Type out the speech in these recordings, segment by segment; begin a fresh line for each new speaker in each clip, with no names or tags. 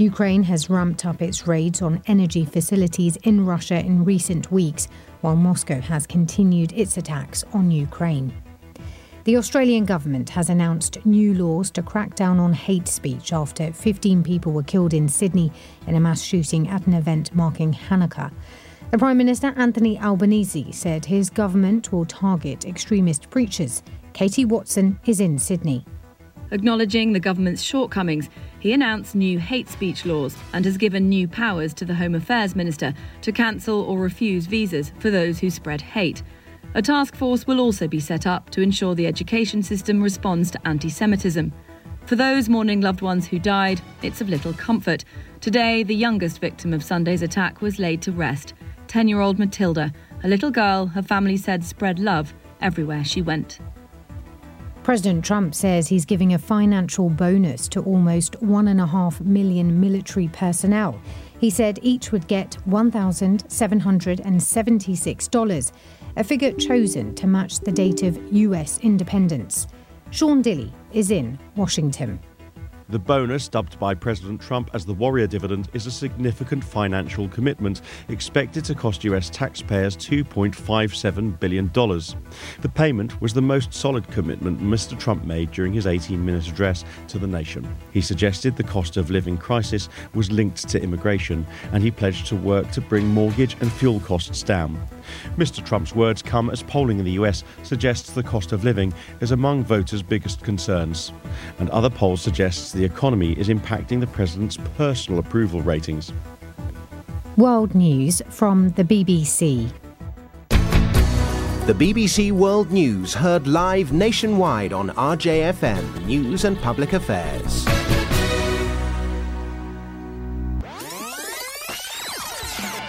Ukraine has ramped up its raids on energy facilities in Russia in recent weeks, while Moscow has continued its attacks on Ukraine. The Australian government has announced new laws to crack down on hate speech after 15 people were killed in Sydney in a mass shooting at an event marking Hanukkah. The Prime Minister Anthony Albanese said his government will target extremist preachers. Katie Watson is in Sydney.
Acknowledging the government's shortcomings, he announced new hate speech laws and has given new powers to the Home Affairs Minister to cancel or refuse visas for those who spread hate. A task force will also be set up to ensure the education system responds to anti Semitism. For those mourning loved ones who died, it's of little comfort. Today, the youngest victim of Sunday's attack was laid to rest 10 year old Matilda, a little girl her family said spread love everywhere she went.
President Trump says he's giving a financial bonus to almost 1.5 million military personnel. He said each would get $1,776 a figure chosen to match the date of US independence. Sean Dilley is in Washington.
The bonus, dubbed by President Trump as the Warrior Dividend, is a significant financial commitment expected to cost US taxpayers $2.57 billion. The payment was the most solid commitment Mr. Trump made during his 18 minute address to the nation. He suggested the cost of living crisis was linked to immigration, and he pledged to work to bring mortgage and fuel costs down. Mr. Trump's words come as polling in the US suggests the cost of living is among voters' biggest concerns, and other polls suggest the economy is impacting the president's personal approval ratings.
World News from the BBC.
The BBC World News heard live nationwide on RJFM News and Public Affairs.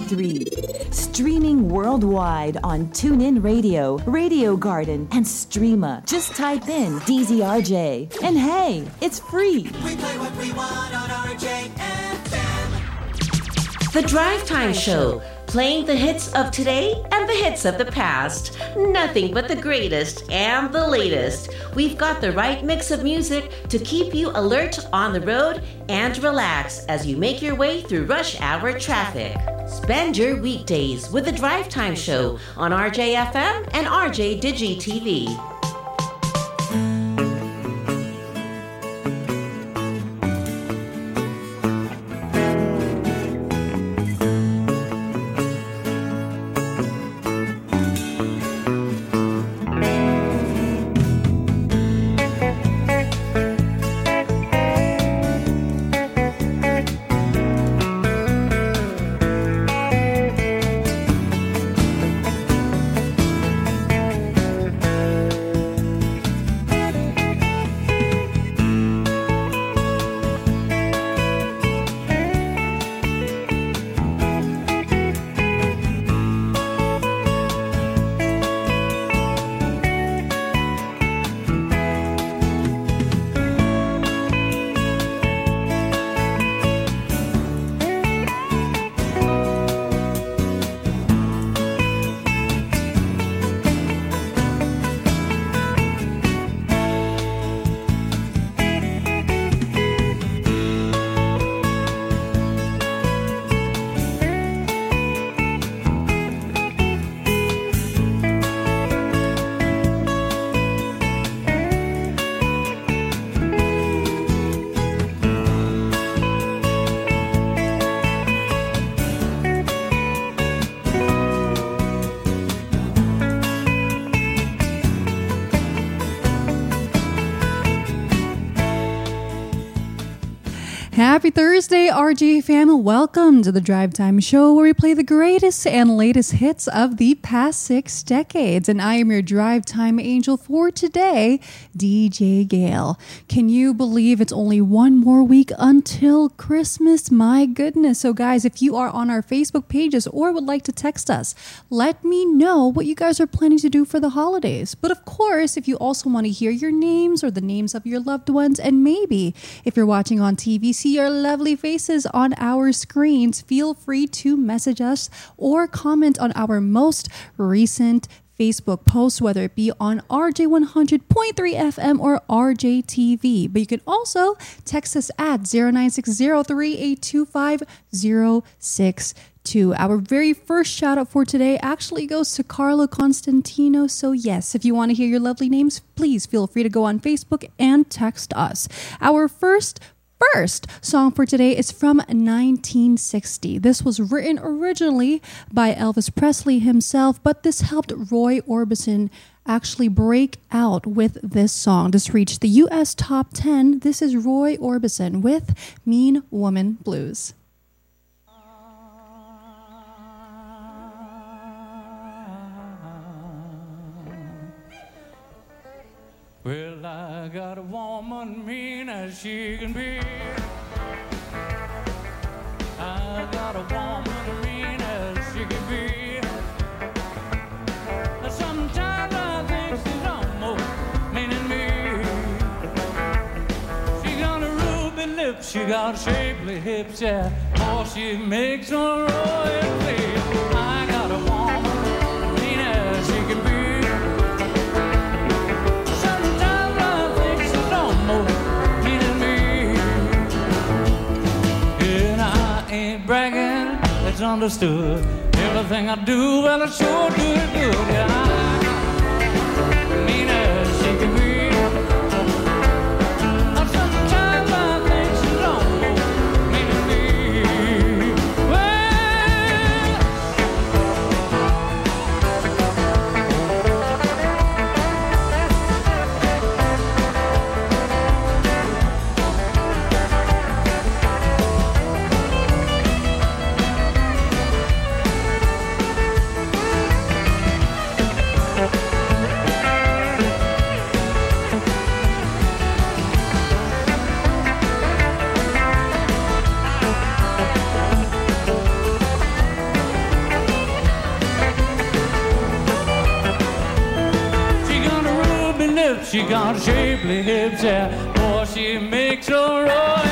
100.3. Streaming worldwide on TuneIn Radio, Radio Garden, and Streema. Just type in DZRJ. And hey, it's free.
We play what we want on RJFM.
The Drive Time Show, playing the hits of today and the hits of the past. Nothing but the greatest and the latest. We've got the right mix of music to keep you alert on the road and relax as you make your way through rush hour traffic. Spend your weekdays with the Drive Time Show on RJFM and RJ Digi TV.
Happy Thursday, RJ fam. Welcome to the Drive Time Show where we play the greatest and latest hits of the past six decades. And I am your Drive Time angel for today, DJ Gale. Can you believe it's only one more week until Christmas? My goodness. So, guys, if you are on our Facebook pages or would like to text us, let me know what you guys are planning to do for the holidays. But of course, if you also want to hear your names or the names of your loved ones, and maybe if you're watching on TV, see your lovely faces on our screens, feel free to message us or comment on our most recent Facebook post, whether it be on RJ100.3 FM or RJTV. But you can also text us at 0960382506. Our very first shout out for today actually goes to Carlo Constantino. So, yes, if you want to hear your lovely names, please feel free to go on Facebook and text us. Our first first song for today is from 1960. This was written originally by Elvis Presley himself, but this helped Roy Orbison actually break out with this song. This reached the US top 10. This is Roy Orbison with Mean Woman Blues.
Well, I got a woman mean as she can be. I got a woman mean as she can be. Sometimes I think she's almost me. She got a ruby she got shapely hips, yeah. Oh, she makes a royalty. I bragging, it's understood. Everything I do, well, I sure do it good. Yeah, she got shapely hips, yeah. Boy, she makes a royalty.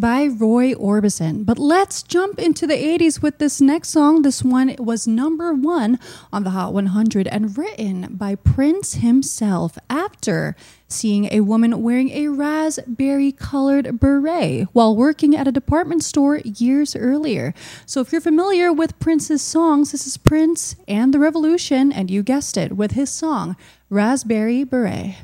By Roy Orbison. But let's jump into the 80s with this next song. This one was number one on the Hot 100 and written by Prince himself after seeing a woman wearing a raspberry colored beret while working at a department store years earlier. So if you're familiar with Prince's songs, this is Prince and the Revolution, and you guessed it, with his song Raspberry Beret.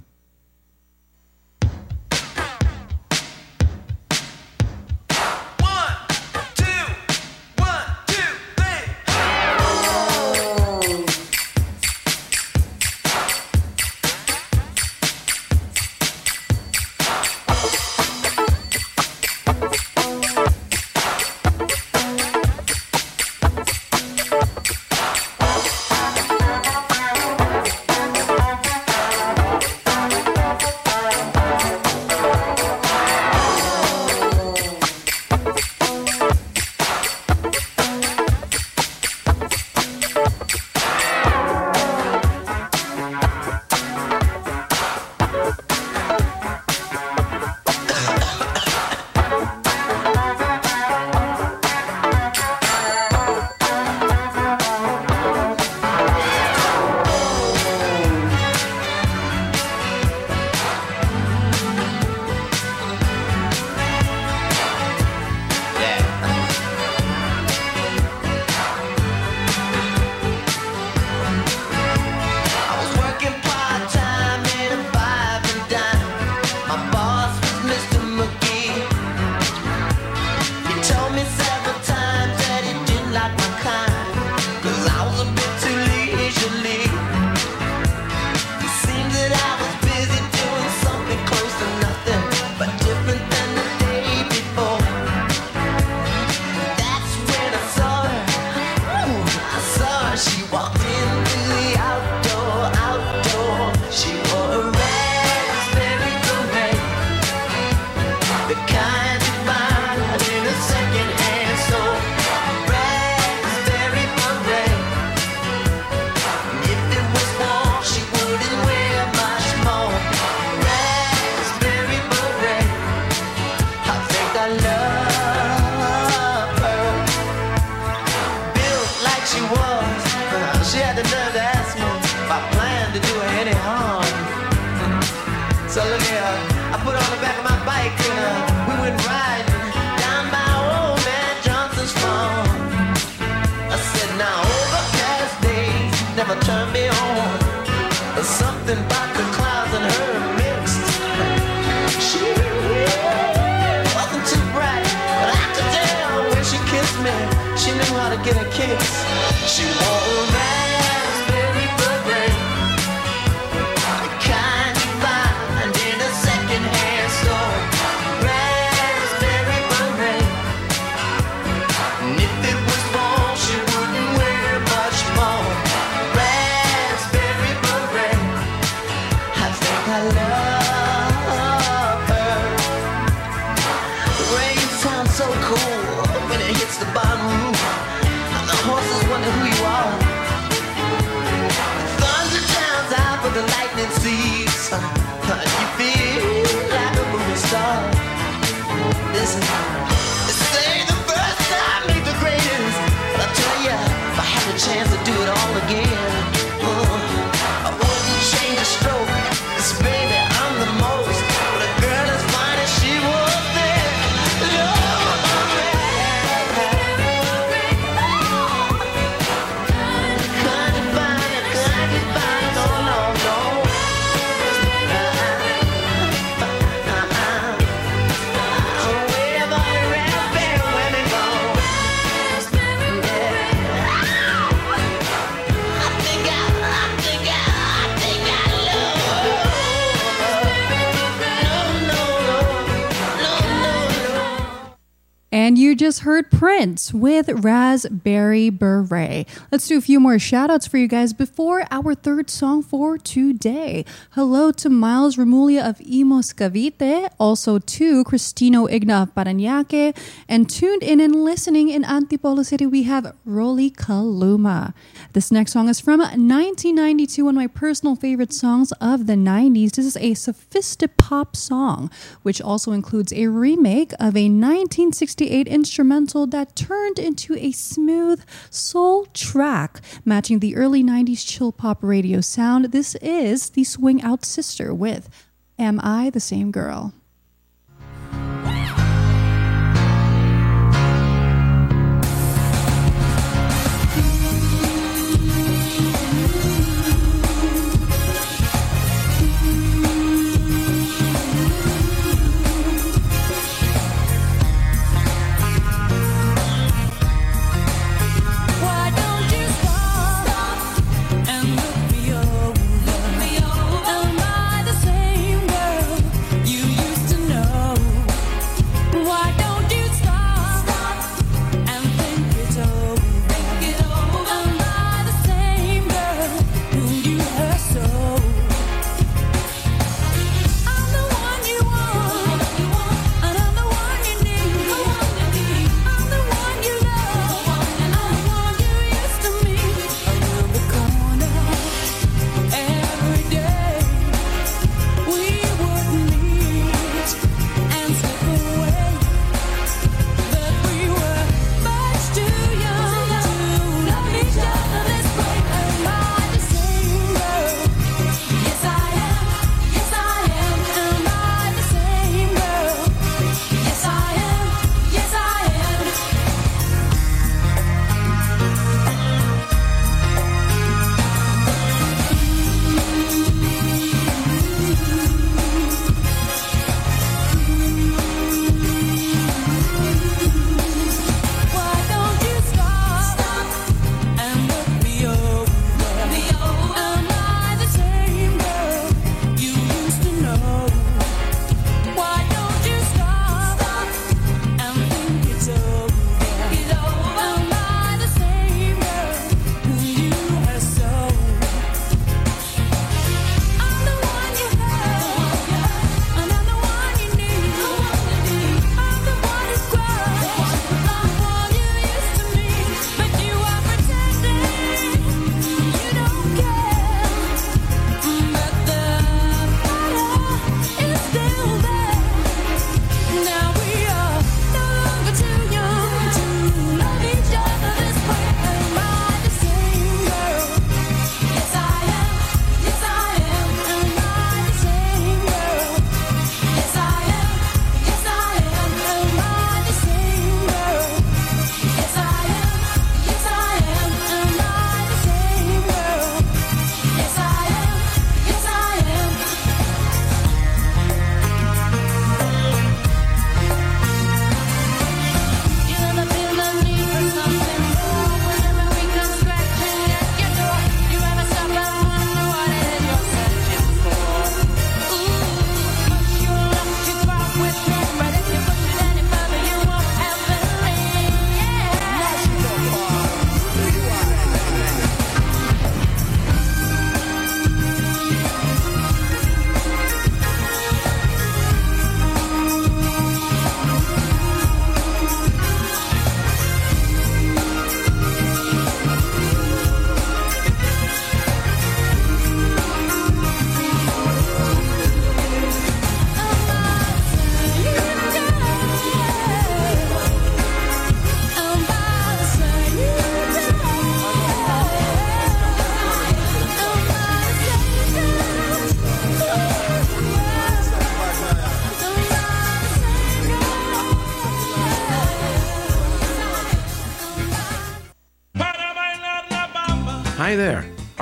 chance to do
just heard Prince with Raspberry Beret. Let's do a few more shout outs for you guys before our third song for today. Hello to Miles Remulia of Imus Cavite, also to Cristino Igna of Paranaque, and tuned in and listening in Antipolo City, we have Rolie Kaluma. This next song is from 1992, one of my personal favorite songs of the 90s. This is a sophisticated pop song, which also includes a remake of a 1968 1968- instrumental that turned into a smooth soul track matching the early 90s chill pop radio sound. This is the Swing Out Sister with Am I the Same Girl?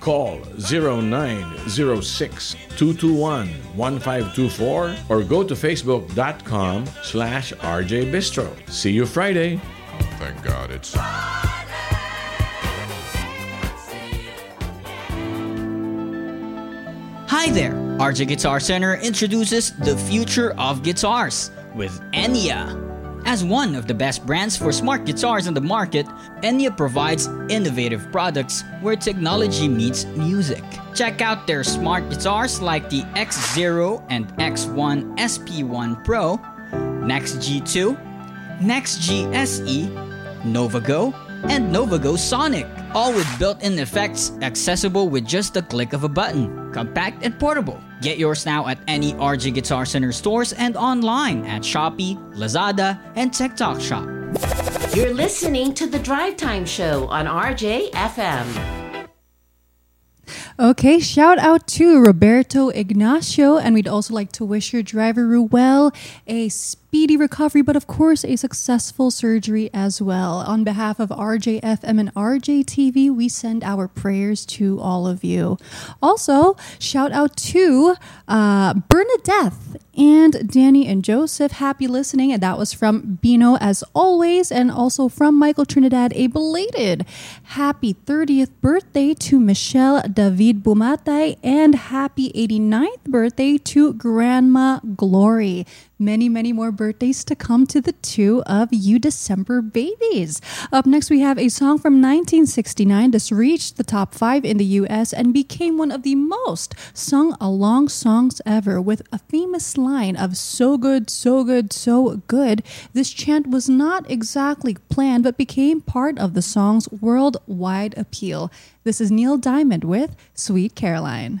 Call 0906 221 1524 or go to facebook.com slash RJ Bistro. See you Friday.
Thank God it's.
Hi there! RJ Guitar Center introduces the future of guitars with Enya. As one of the best brands for smart guitars on the market, Enya provides innovative products where technology meets music. Check out their smart guitars like the X0 and X1 SP1 Pro, Next G2, Next G SE, NovaGo, and NovaGo Sonic, all with built-in effects accessible with just a click of a button. Compact and portable. Get yours now at any RJ Guitar Center stores and online at Shopee, Lazada, and TikTok Shop.
You're listening to the Drive Time Show on RJ FM.
Okay, shout out to Roberto Ignacio, and we'd also like to wish your driver well a speedy recovery, but of course, a successful surgery as well. On behalf of RJFM and RJTV, we send our prayers to all of you. Also, shout out to uh, Bernadette and Danny and Joseph. Happy listening, and that was from Bino as always, and also from Michael Trinidad. A belated happy 30th birthday to Michelle David Bumatay, and happy 89th birthday to Grandma Glory. Many, many more birthdays to come to the two of you December babies. Up next, we have a song from 1969. This reached the top five in the US and became one of the most sung along songs ever with a famous line of so good, so good, so good. This chant was not exactly planned, but became part of the song's worldwide appeal. This is Neil Diamond with Sweet Caroline.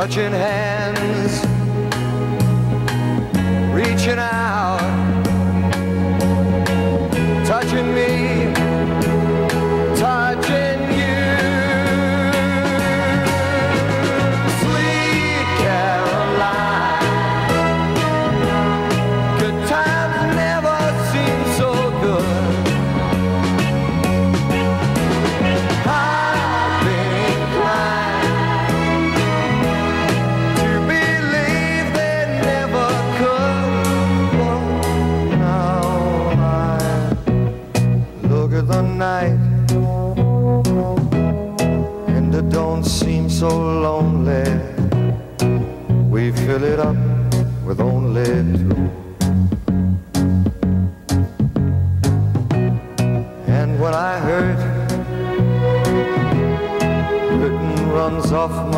Touching hands,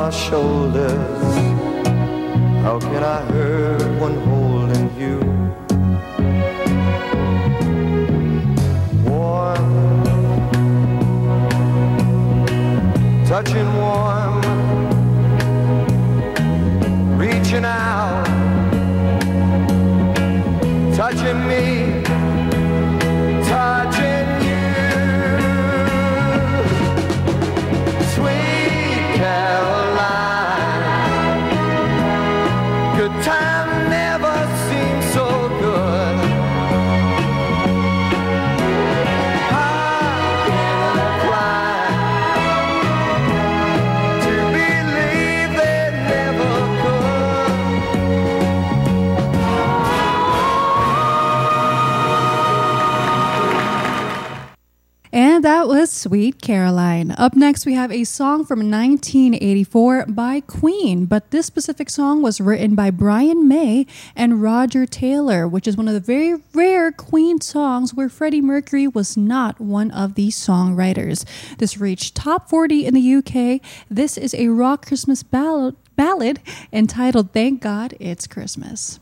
my shoulders. How can I hurt when holding you? Warm, touching warm, reaching out, touching me,
that was Sweet Caroline. Up next, we have a song from 1984 by Queen, but this specific song was written by Brian May and Roger Taylor, which is one of the very rare Queen songs where Freddie Mercury was not one of the songwriters. This reached top 40 in the UK. This is a rock Christmas ballad, ballad entitled Thank God It's Christmas.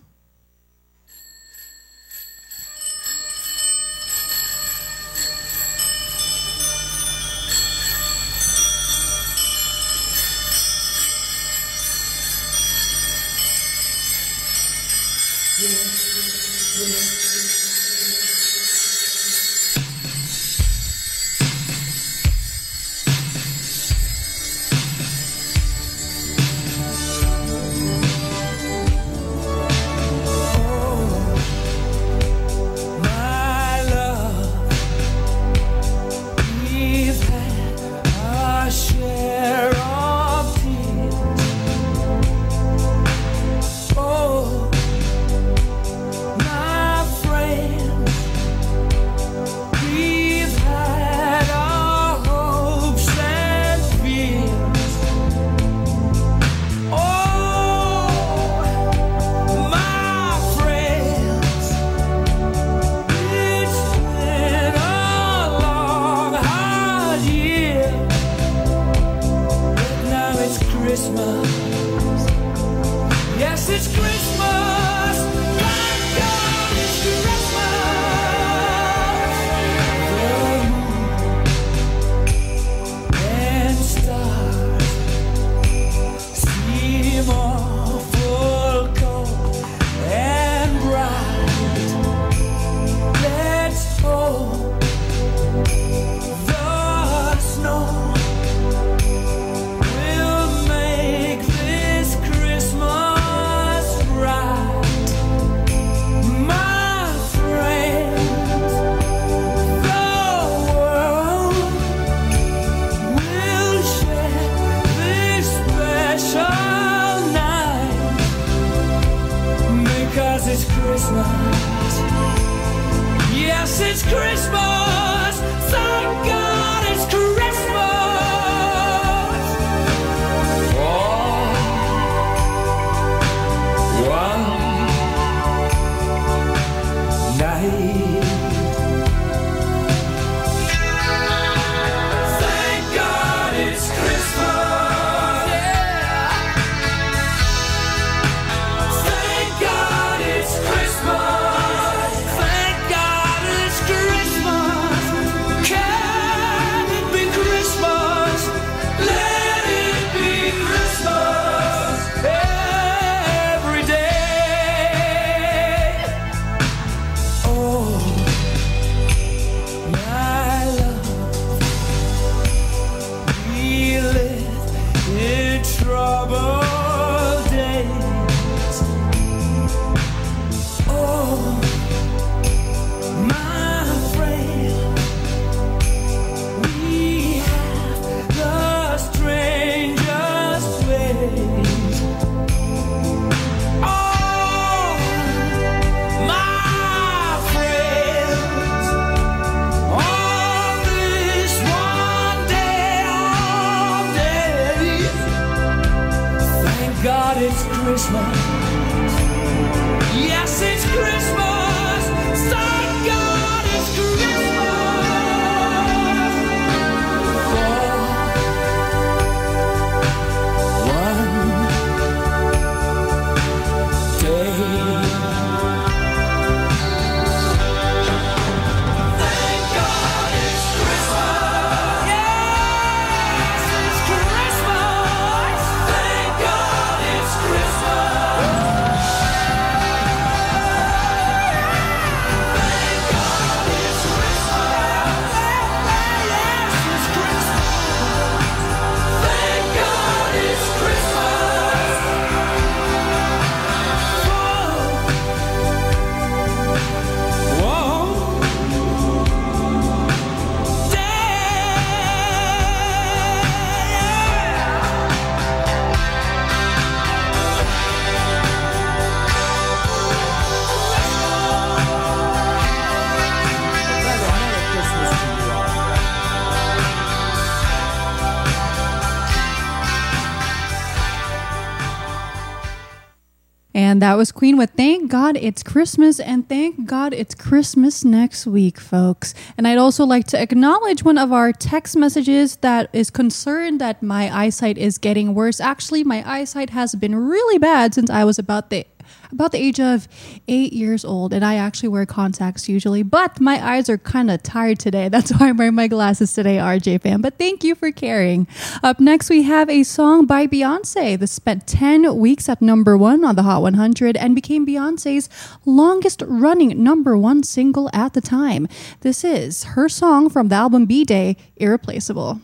That was Queen with Thank God It's Christmas and thank God it's Christmas next week, folks. And I'd also like to acknowledge one of our text messages that is concerned that my eyesight is getting worse. Actually, my eyesight has been really bad since I was about the about the age of eight years old, and I actually wear contacts usually, but my eyes are kind of tired today. That's why I'm wearing my glasses today, RJ fan. But thank you for caring. Up next, we have a song by Beyonce that spent 10 weeks at number one on the Hot 100 and became Beyonce's longest running number one single at the time. This is her song from the album B Day, Irreplaceable.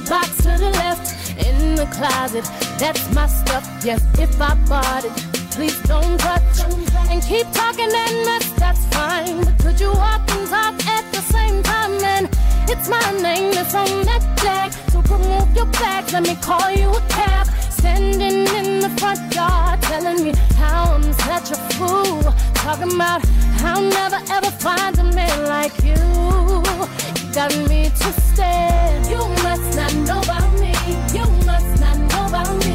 The box to the left. In the closet, that's my stuff. Yes, if I bought it, please don't touch. And keep talking that mess, that's fine. But could you walk and talk at the same time? And it's my name that's on that tag. So remove your bags, let me call you a cab. Standing in the front yard, telling me how I'm such a fool. Talking about how I'll never ever find a man like you. Got me to stare. You must not know about me. You must not know about me.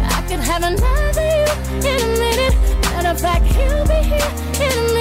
I could have another you in a minute. Matter of fact, he'll be here in a minute,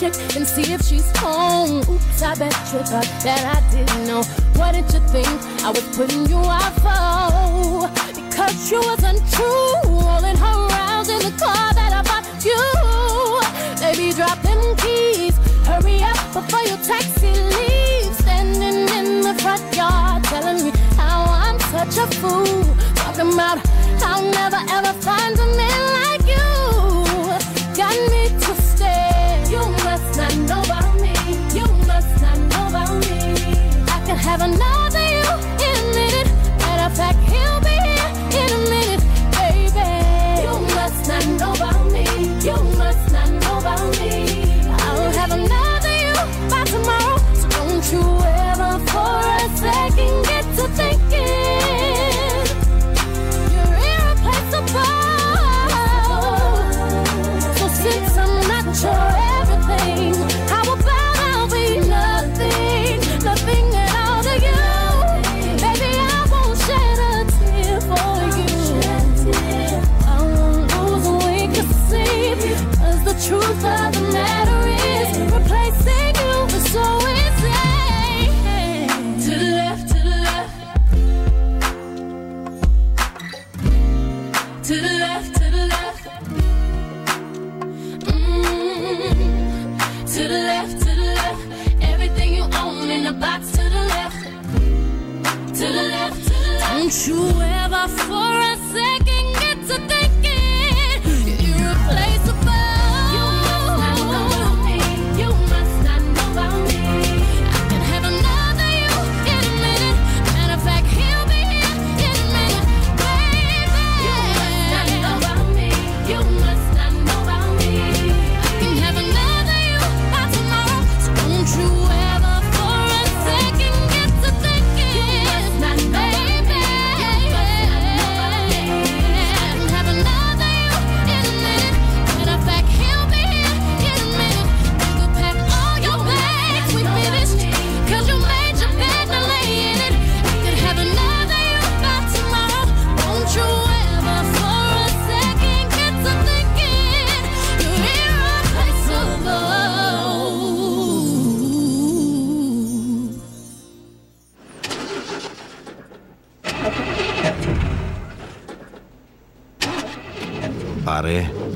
chick and see if she's home. Oops, I bet you thought that I didn't know. What did you think I was putting you out for? Oh, because you wasn't true. Rolling her around in the car that I bought you. Baby, drop them keys. Hurry up before your taxi leaves. Standing in the front yard telling me how I'm such a fool. Talking about I'll never ever find a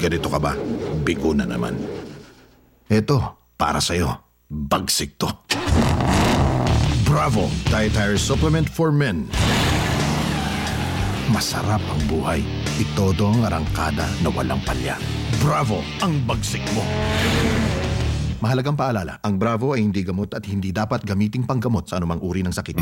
ganito ka ba? Bigo na naman. Eto, para sa'yo. Bagsik to. Bravo! Dietary Supplement for Men. Masarap ang buhay. Itodo ang arangkada na walang palya. Bravo! Ang bagsik mo! Mahalagang paalala, ang Bravo ay hindi gamot at hindi dapat gamiting panggamot sa anumang uri ng sakit.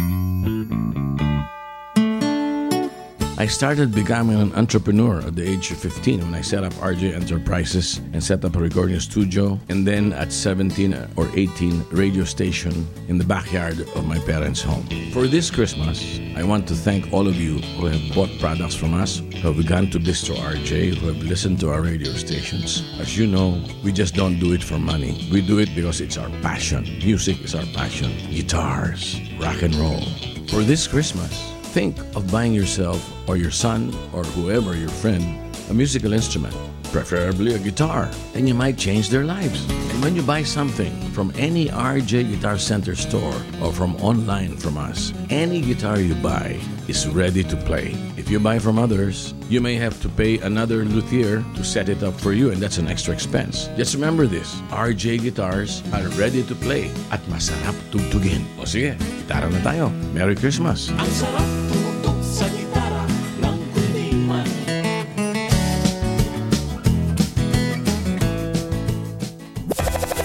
I started becoming an entrepreneur at the age of 15 when I set up RJ Enterprises and set up a recording studio, and then at 17 or 18, radio station in the backyard of my parents' home. For this Christmas, I want to thank all of you who have bought products from us, who have begun to distro RJ, who have listened to our radio stations. As you know, we just don't do it for money. We do it because it's our passion. Music is our passion. Guitars, rock and roll. For this Christmas, think of buying yourself or your son or whoever your friend a musical instrument, preferably a guitar, and you might change their lives. And when you buy something from any RJ Guitar Center store or from online from us, any guitar you buy is ready to play. If you buy from others, you may have to pay another luthier to set it up for you, and that's an extra expense. Just remember this RJ guitars are ready to play at masarap tugtugin. O sige, gitara na tayo. Merry Christmas!
Ang sarap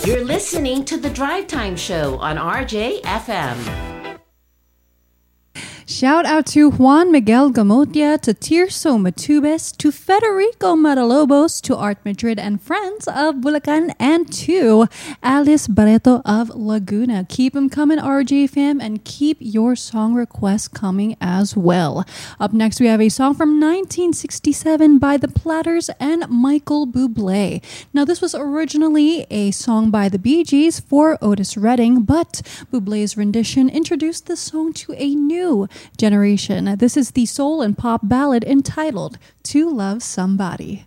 You're listening to the Drive Time Show on RJ FM.
Shout out to Juan Miguel Gamotia, to Tirso Matubes, to Federico Matalobos, to Art Madrid and friends of Bulacan, and to Alice Barreto of Laguna. Keep them coming, RJ fam, and keep your song requests coming as well. Up next, we have a song from 1967 by The Platters and Michael Bublé. Now, this was originally a song by the Bee Gees for Otis Redding, but Bublé's rendition introduced the song to a new generation. This is the soul and pop ballad entitled To Love Somebody.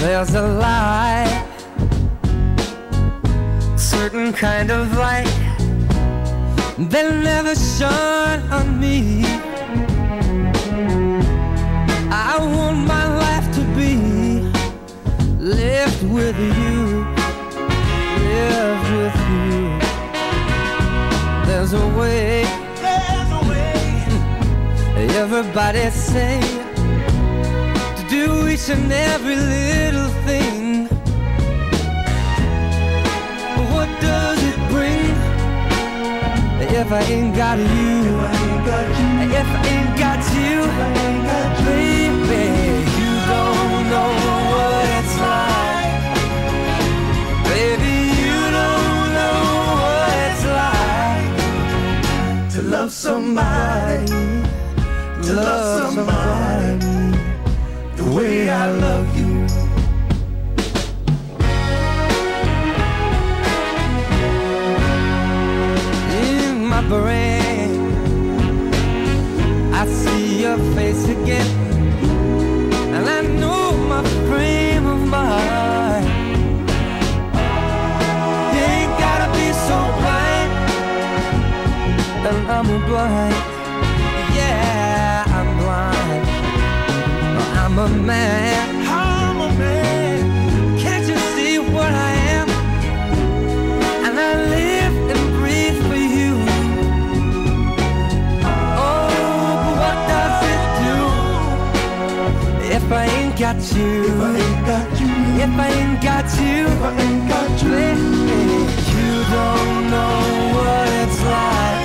There's a light, certain kind of light that never shone on me. I want my life to be lived with you, lived with you. There's a way, there's a way. Everybody say to do each and every little thing. But what does it bring if I ain't got you? If I ain't got you, baby, love somebody, to love somebody the way I love you. In my brain, I see your face again, and I know I'm blind. Yeah, I'm blind. I'm a man. I'm a man. Can't you see what I am? And I live and breathe for you. Oh, but what does it do if I ain't got you? If I ain't got you. If I ain't got you. If I ain't got you. You don't know what it's like.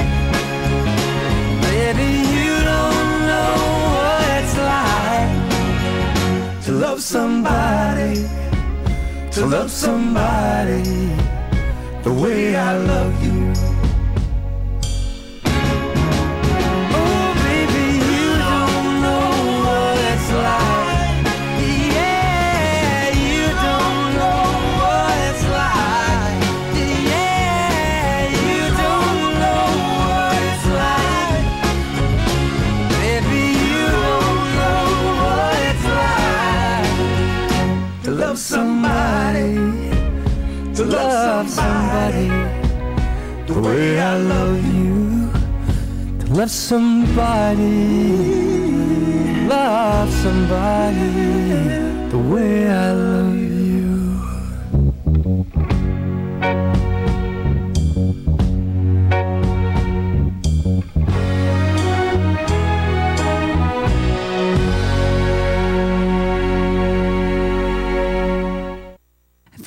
Baby, you don't know what it's like to love somebody, to love somebody the way I love you. Somebody, to love somebody. The way I love you, to love somebody, love somebody. The way I love you.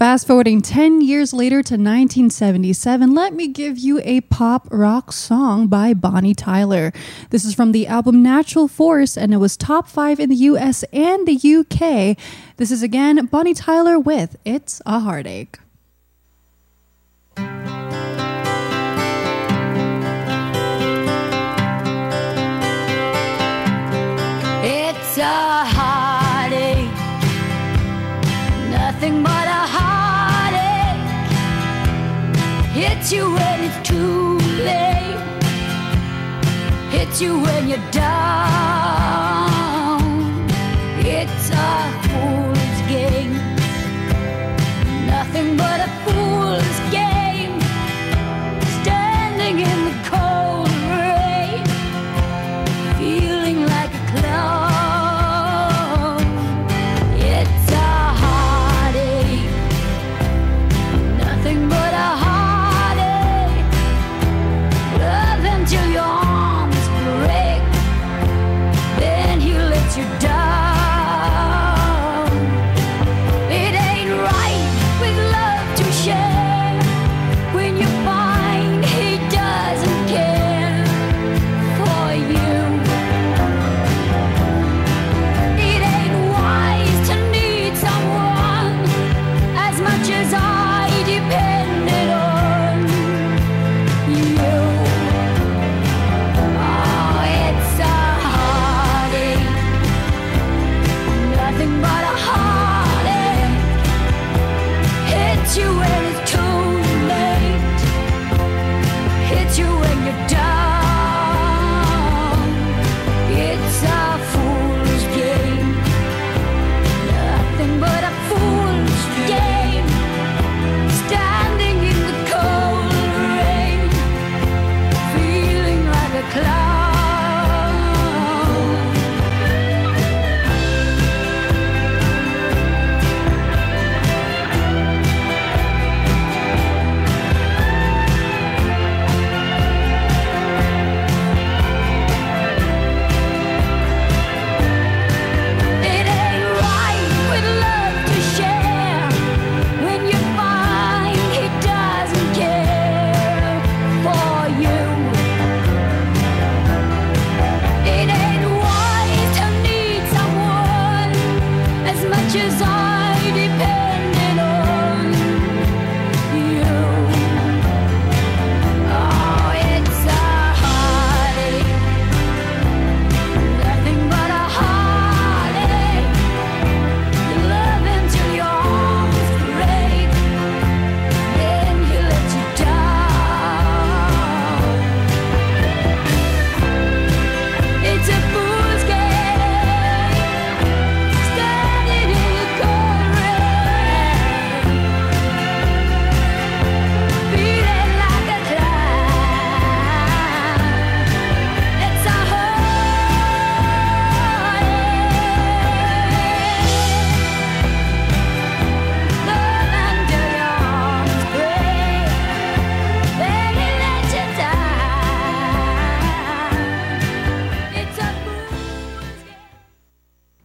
Fast forwarding 10 years later to 1977, let me give you a pop rock song by Bonnie Tyler. This is from the album Natural Force, and it was top five in the US and the UK. This is again Bonnie Tyler with It's a Heartache.
Hits you when it's too late, hits you when you're down.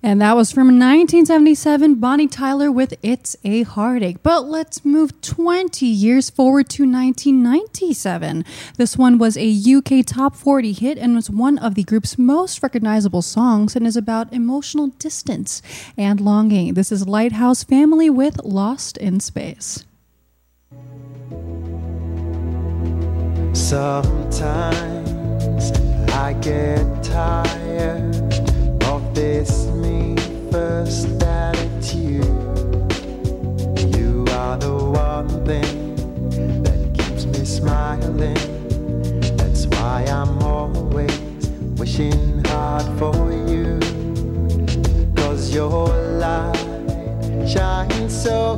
And that was from 1977, Bonnie Tyler with It's a Heartache. But let's move 20 years forward to 1997. This one was a UK top 40 hit and was one of the group's most recognizable songs and is about emotional distance and longing. This is Lighthouse Family with Lost in Space.
Sometimes I get tired of this first attitude. You are the one thing that keeps me smiling. That's why I'm always wishing hard for you. Cause your light shines so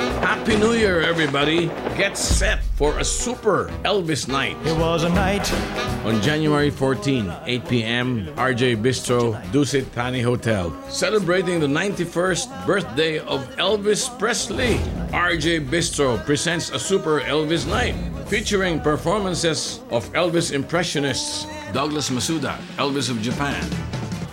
Happy New Year, everybody! Get set for a super Elvis night.
It was a night
On January 14, 8 p.m., RJ Bistro, Dusit Thani Hotel. Celebrating the 91st birthday of Elvis Presley. RJ Bistro presents a super Elvis night featuring performances of Elvis impressionists Douglas Masuda, Elvis of Japan,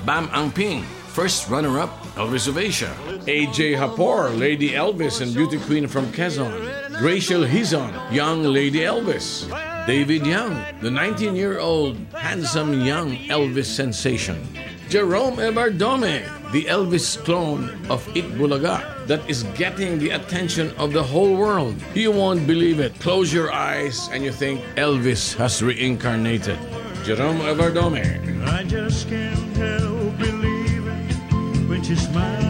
Bam Angping, first runner-up Elvis of Asia, AJ Hapor, Lady Elvis and Beauty Queen from Quezon, Graciel Hizon, Young Lady Elvis, David Young, the 19-year-old handsome young Elvis sensation, Jerome Ebardome, the Elvis clone of Eat Bulaga that is getting the attention of the whole world. You won't believe it. Close your eyes and you think Elvis has reincarnated. Jerome Everdome.
I just can't help believing.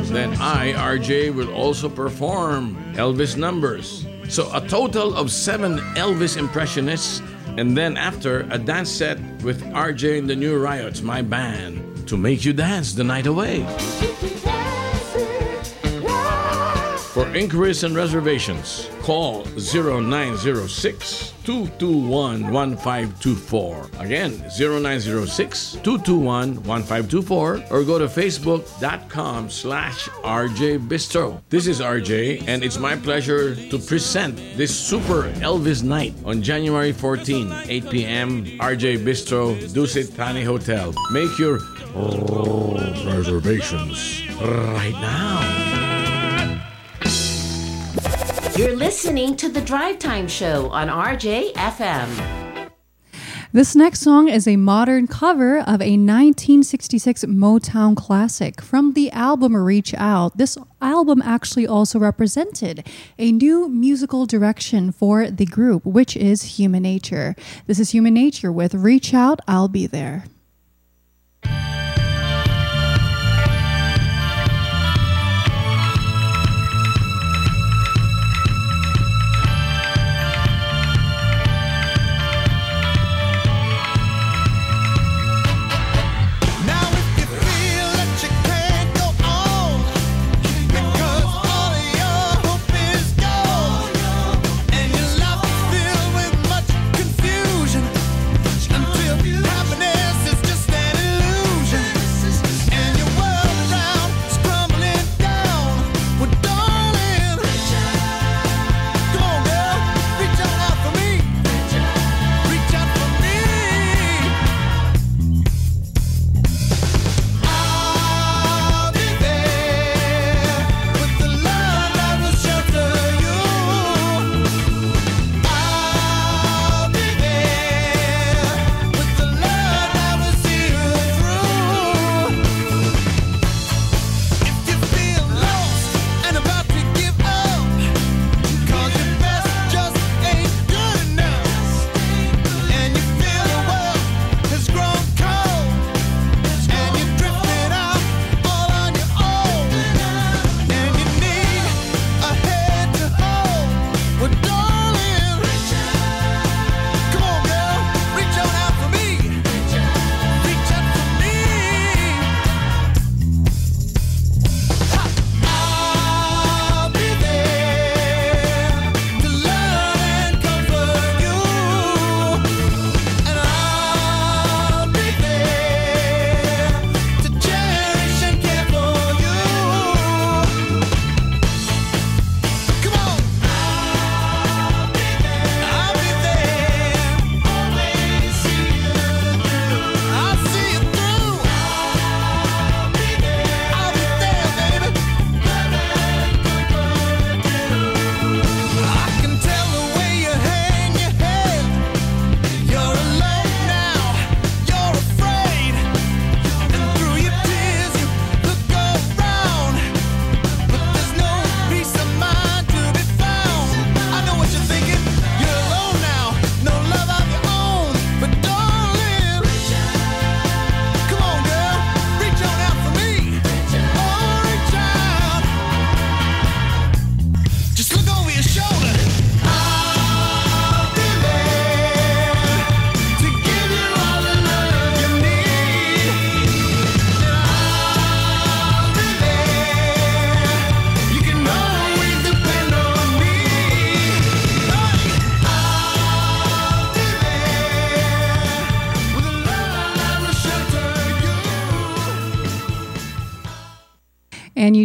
Then I, RJ, will also perform Elvis numbers. So a total of seven Elvis impressionists, and then after a dance set with RJ and the New Riots, my band, to make you dance the night away. For inquiries and reservations, call 0906 221 1524. Again, 0906 221 1524 or go to facebook.com slash RJ Bistro. This is RJ and it's my pleasure to present this super Elvis night on January 14, 8 p.m. RJ Bistro, Dusit Thani Hotel. Make your reservations right now.
You're listening to The Drive Time Show on RJFM.
This next song is a modern cover of a 1966 Motown classic from the album Reach Out. This album actually also represented a new musical direction for the group, which is Human Nature. This is Human Nature with Reach Out, I'll Be There.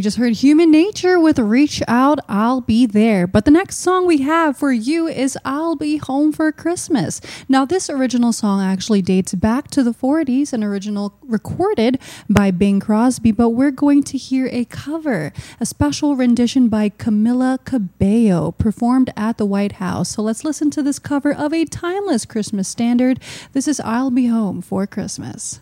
you just
heard Human Nature with Reach Out, I'll Be There. But the next song we have for you is I'll Be Home for Christmas. Now, this original song actually dates back to the 40s and original recorded by Bing Crosby, but we're going to hear a cover, a special rendition by Camila Cabello, performed at the White House. So let's listen to this cover of a timeless Christmas standard. This is I'll Be Home for Christmas.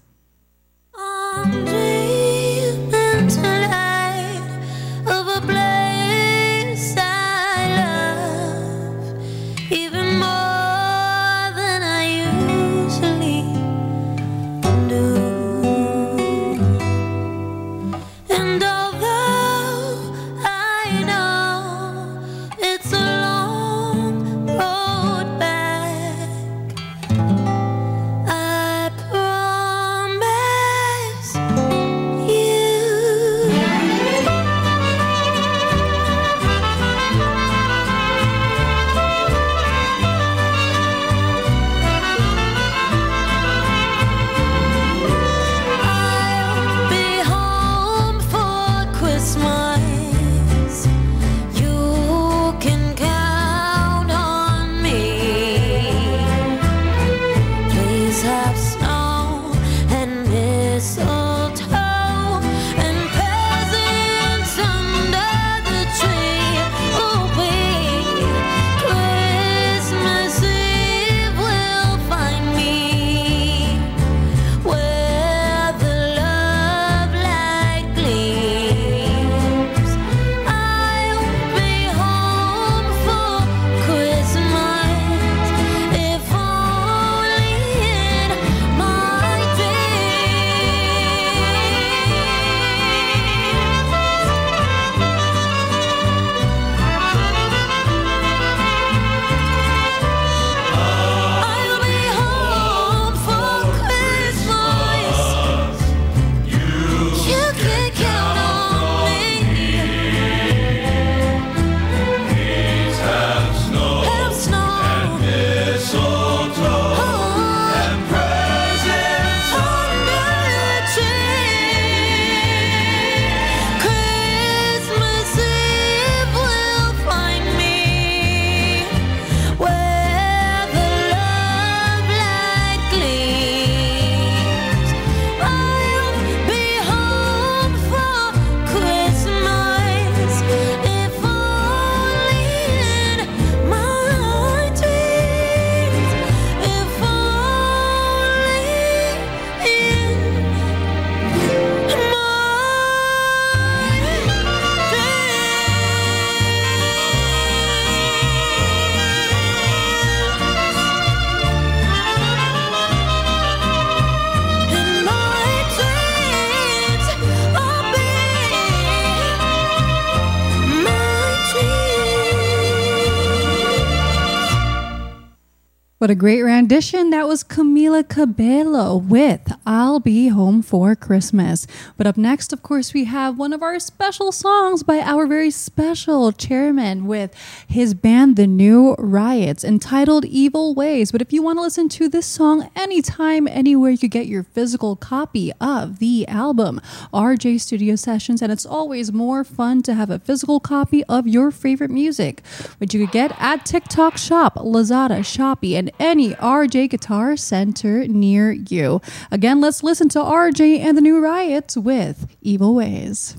What a great rendition. That was Camila Cabello with I'll Be Home for Christmas. But up next, of course, we have one of our special songs by our very special chairman with his band, The New Riots, entitled Evil Ways. But if you want to listen to this song anytime, anywhere, you could get your physical copy of the album, RJ Studio Sessions. And it's always more fun to have a physical copy of your favorite music, which you could get at TikTok Shop, Lazada, Shopee, and any RJ Guitar Center near you. Again, let's listen to RJ and the New Riots with Evil Ways.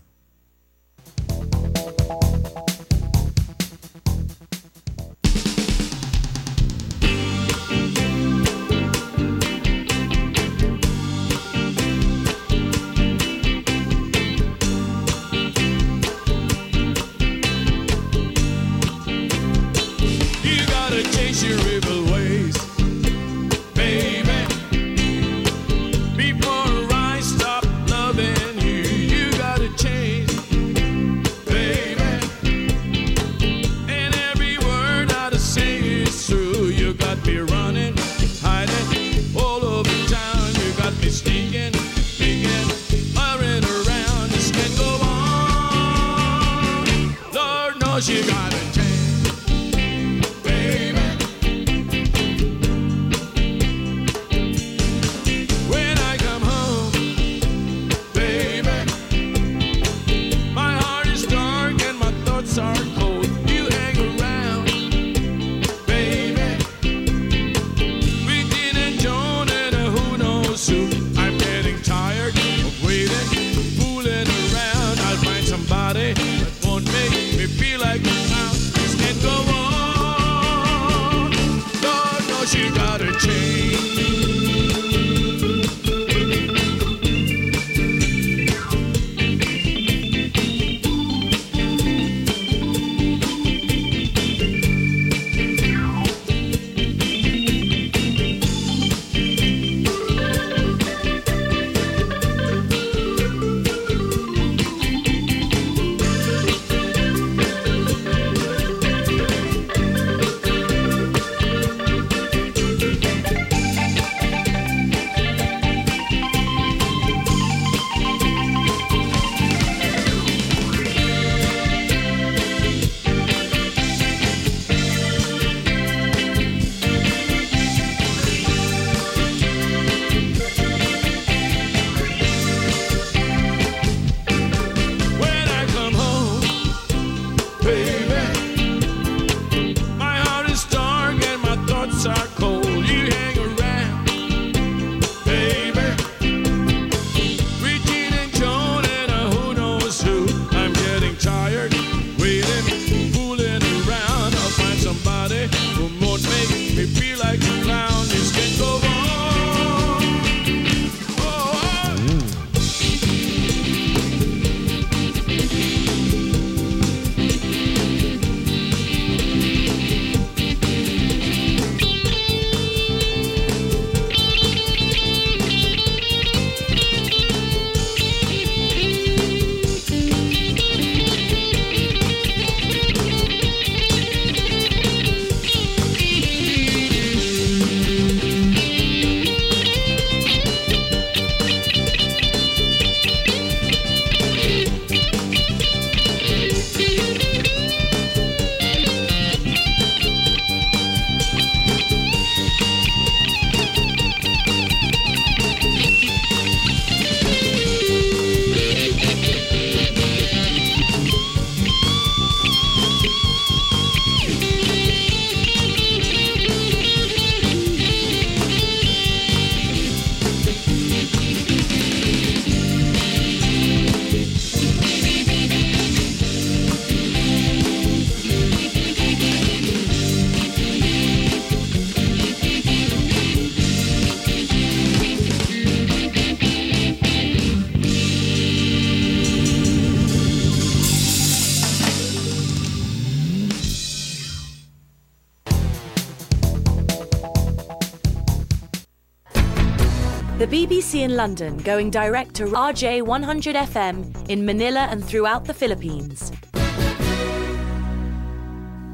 BBC in London going direct to RJ 100 FM in Manila and throughout the Philippines.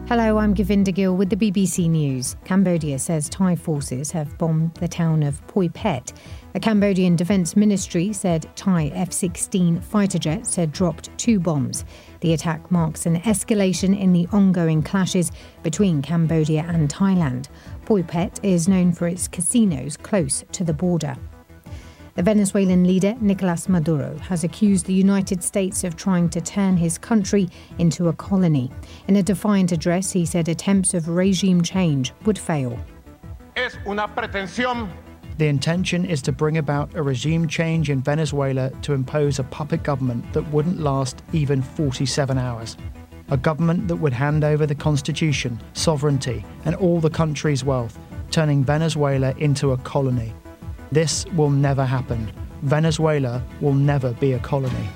Hello, I'm Govinda Gill with the BBC News. Cambodia says Thai forces have bombed the town of Poipet. The Cambodian Defence Ministry said Thai F 16 fighter jets had dropped two bombs. The attack marks an escalation in the ongoing clashes between Cambodia and Thailand. Poipet is known for its casinos close to the border. The Venezuelan leader Nicolas Maduro has accused the United States of trying to turn his country into a colony. In a defiant address, he said attempts of regime change would fail.
Es una pretensión
The intention is to bring about a regime change in Venezuela to impose a puppet government that wouldn't last even 47 hours. A government that would hand over the constitution, sovereignty, and all the country's wealth, turning Venezuela into a colony. This will never happen. Venezuela will never be a colony.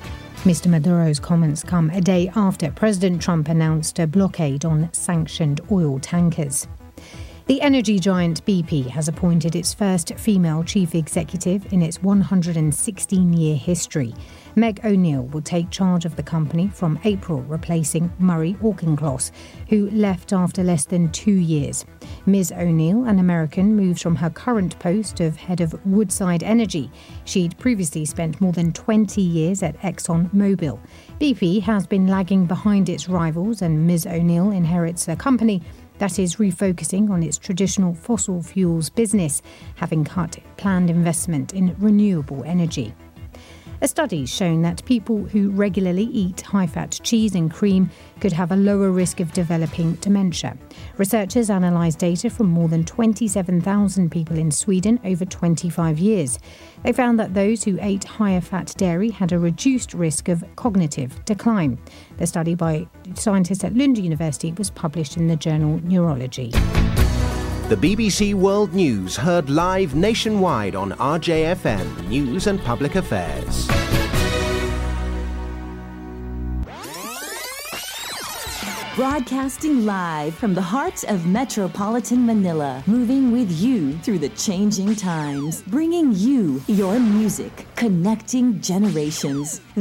Mr. Maduro's comments come a day after President Trump announced a blockade on sanctioned oil tankers. The energy giant BP has appointed its first female chief executive in its 116 year history. Meg O'Neill will take charge of the company from April, replacing Murray Auchincloss, who left after less than two years. Ms. O'Neill, an American, moves from her current post of head of Woodside Energy. She'd previously spent more than 20 years at ExxonMobil. BP has been lagging behind its rivals, and Ms. O'Neill inherits a company that is refocusing on its traditional fossil fuels business, having cut planned investment in renewable energy. A study's shown that people who regularly eat high fat cheese and cream could have a lower risk of developing dementia. Researchers analysed data from more than 27,000 people in Sweden over 25 years. They found that those who ate higher fat dairy had a reduced risk of cognitive decline. The study by scientists at Lund University was published in the journal Neurology.
The BBC World News heard live nationwide on RJFM News and Public Affairs.
Broadcasting live from the heart of metropolitan Manila, moving with you through the changing times, bringing you your music, connecting generations.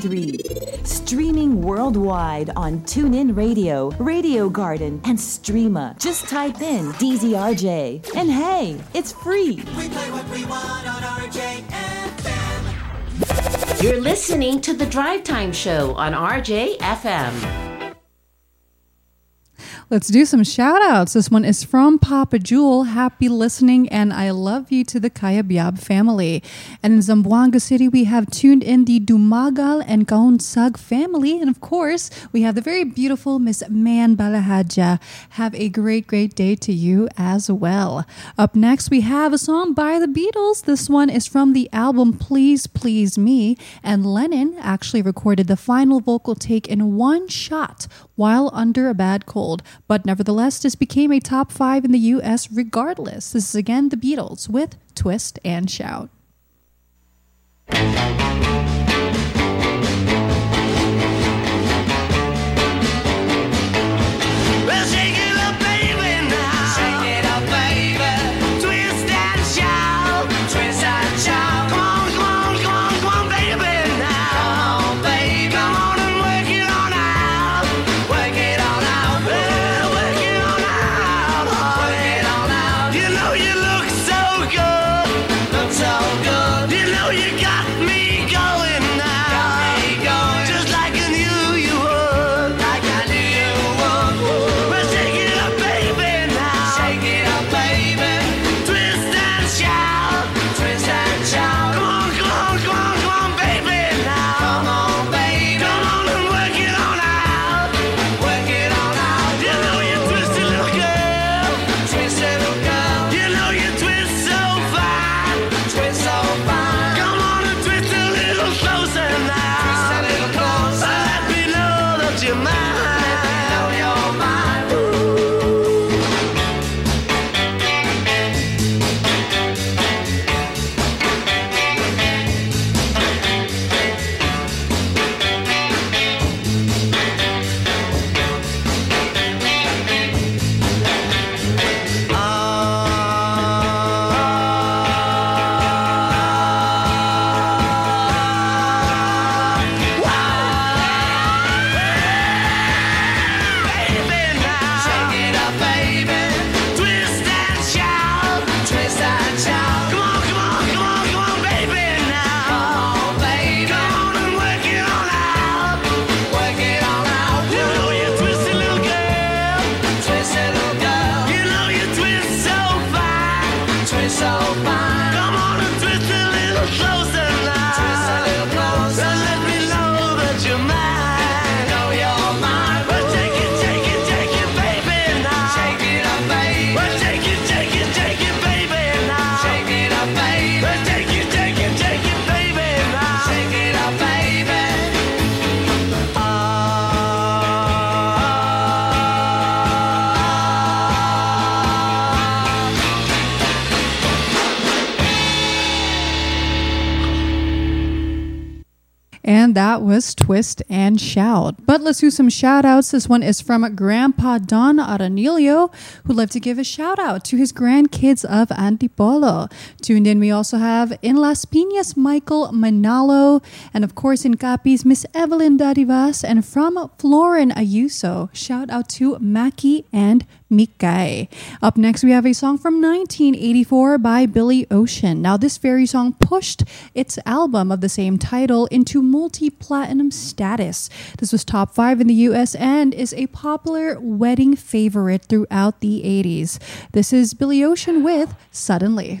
Streaming worldwide on TuneIn Radio, Radio Garden, and Streama. Just type in DZRJ. And hey, it's free.
We play what we want on RJFM.
You're listening to the Drive Time Show on RJFM.
Let's do some shout outs. This one is from Papa Jewel. Happy listening and I love you to the Kayabyab family. And in Zamboanga City, we have tuned in the Dumagal and Kaunsag family. And of course, we have the very beautiful Miss Man Balahaja. Have a great, great day to you as well. Up next, we have a song by the Beatles. This one is from the album Please Please Me. And Lennon actually recorded the final vocal take in one shot while under a bad cold. But nevertheless, this became a top five in the US regardless. This is again the Beatles with Twist and Shout.
And that
was Twist and Shout. But let's do some shout outs. This one is from Grandpa Don Aranilio, who'd like to give a shout out to his grandkids of Antipolo. Tuned in, we also have in Las Piñas, Michael Manalo, and of course in Capiz, Miss Evelyn Darivas, and from Florin Ayuso, shout out to Mackie and Mikai. Up next, we have a song from 1984 by Billy Ocean. Now, this very song pushed its album of the same title into multi platinum status. This was top five in the US and is a popular wedding favorite throughout the 80s. This is Billy Ocean with Suddenly.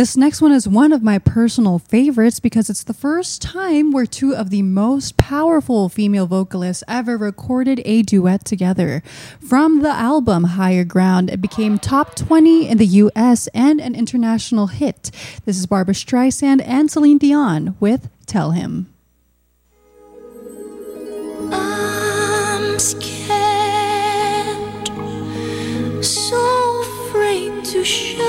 This
next one is one of my personal favorites because it's the first time where two of the most powerful female vocalists ever recorded a duet together. From the album Higher Ground, it became top 20 in the US and an international hit. This is Barbra Streisand and Celine Dion with Tell Him.
I'm scared, so afraid to show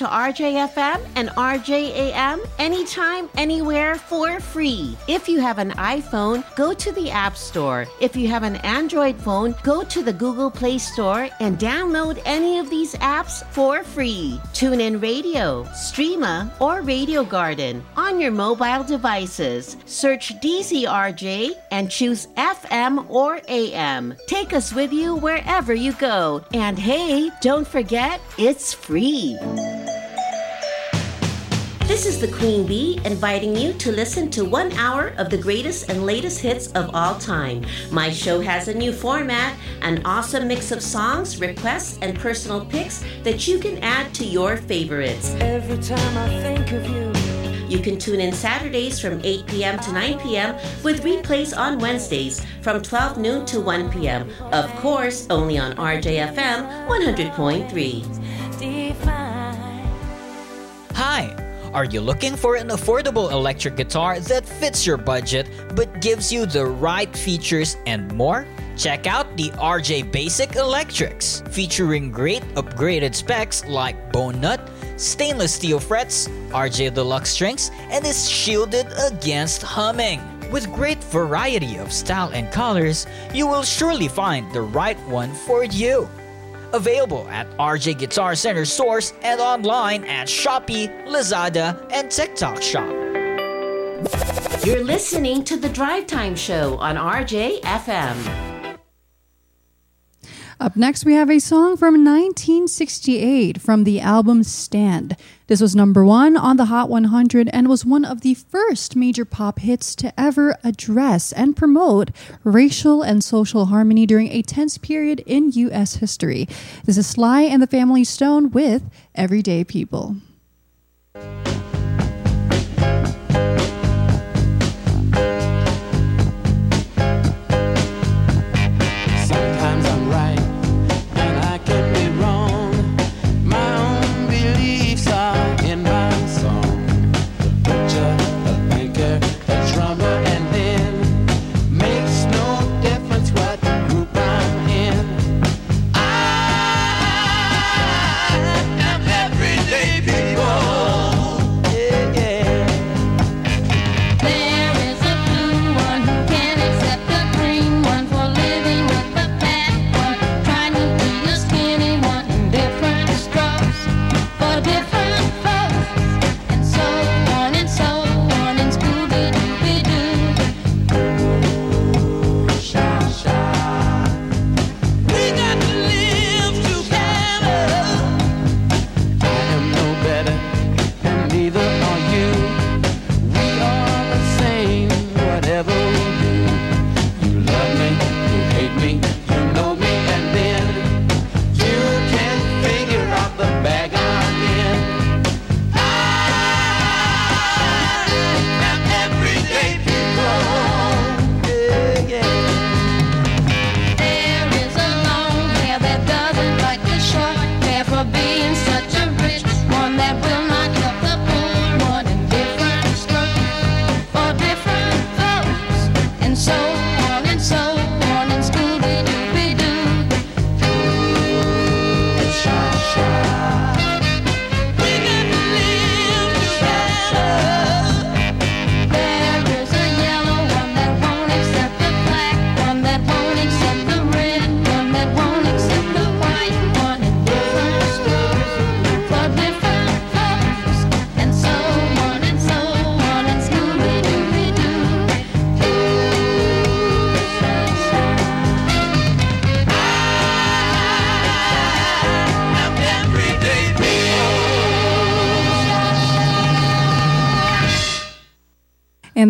to
RJFM and RJAM anytime, anywhere for free. If you have an iPhone, go to the App Store. If you have an Android phone, go to the Google Play Store and download any of these apps for free. TuneIn Radio, Streama, or Radio Garden on your mobile devices. Search DZRJ and choose FM or AM. Take us with you wherever you go. And hey, don't forget, it's free. This is the Queen Bee inviting you to listen to one hour of the greatest and latest hits of all time. My show has a new format, an awesome mix of songs, requests, and personal picks that you can add to your favorites.
Every time I think of you.
You can tune in Saturdays from 8 p.m. to 9 p.m. with replays on Wednesdays from 12 noon to 1 p.m. Of course, only on RJFM 100.3.
Are you looking for an affordable electric guitar that fits your budget but gives you the right features and more? Check out the RJ Basic Electrics, featuring great upgraded specs like bone nut, stainless steel frets, RJ Deluxe strings, and is shielded against humming. With great variety of style and colors, you will surely find the right one for you. Available at RJ Guitar Center stores and online at Shopee, Lazada, and TikTok Shop.
You're listening to the Drive Time Show on RJ FM.
Up next, we have a song from 1968 from the album Stand. This was number one on the Hot 100 and was one of the first major pop hits to ever address and promote racial and social harmony during a tense period in U.S. history. This is Sly and the Family Stone with Everyday People.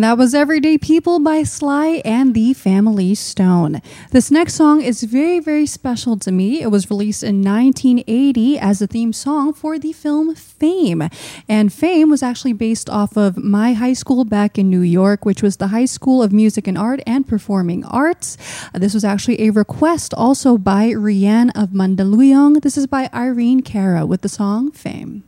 And
that
was Everyday People by Sly and the Family Stone. This next song is very, very special to me. It was released in 1980 as a theme song for the film Fame. And Fame was actually based off of my high school back in New York, which was the High School of Music and Art and Performing Arts. Uh, This was actually a request also by Rianne of Mandaluyong. This is by Irene Cara with the song Fame.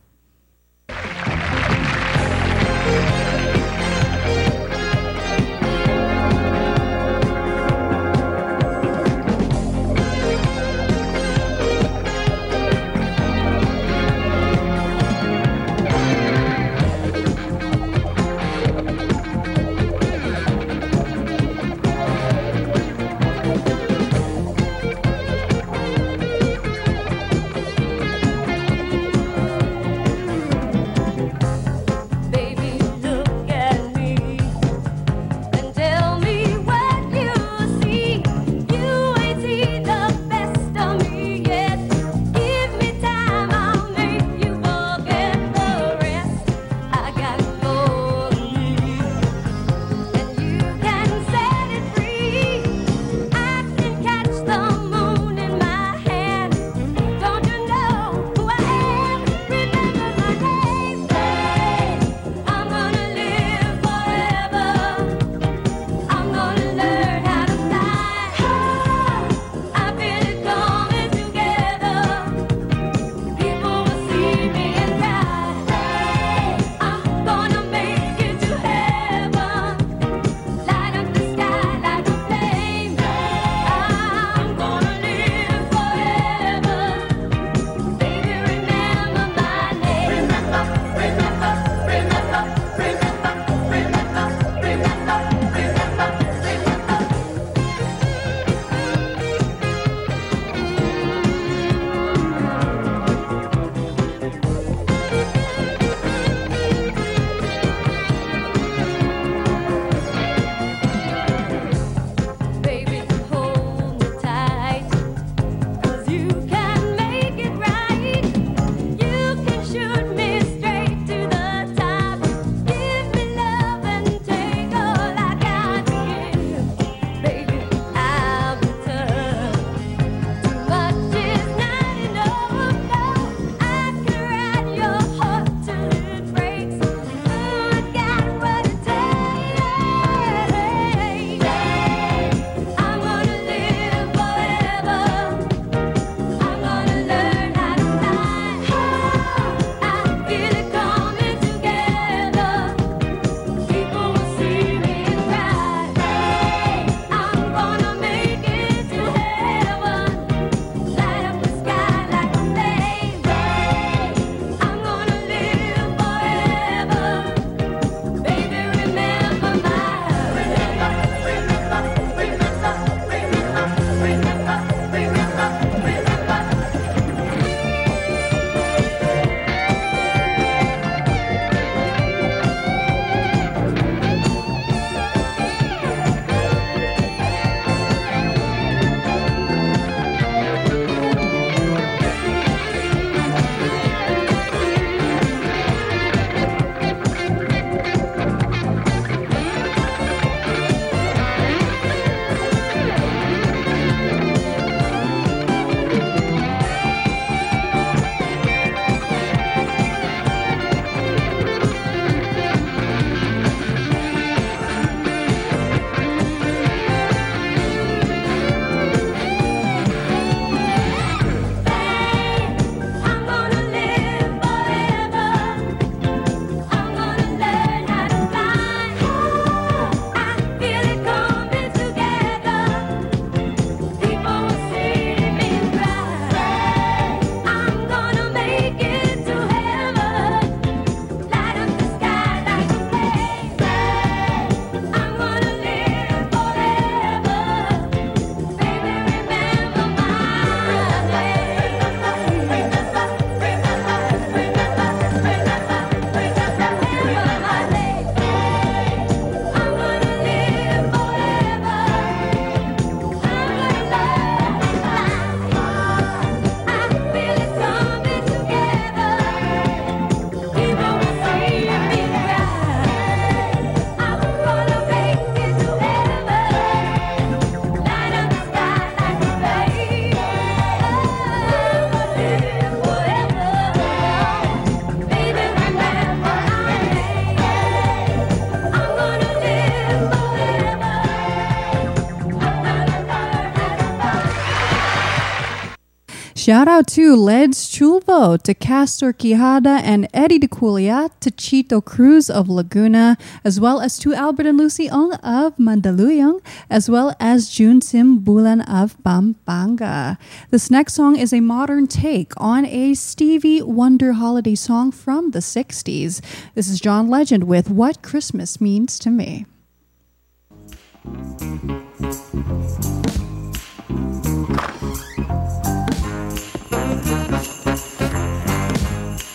Shout out to Leds Chulvo, to Castor Quijada and Eddie de Culia, to Chito Cruz of Laguna, as well as to Albert and Lucy Ong of Mandaluyong, as well as Jun Sim Bulan of Pampanga. This next song is a modern take on a Stevie Wonder holiday song from the 60s. This is John Legend with What Christmas Means to Me.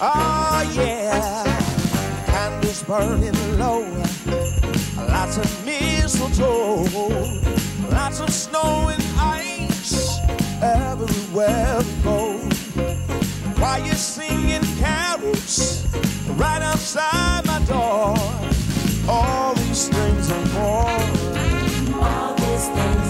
Oh yeah, candles burning low, lots of mistletoe, lots of snow and ice everywhere we go. Choir singing carols right outside my door. All these things and more. All these things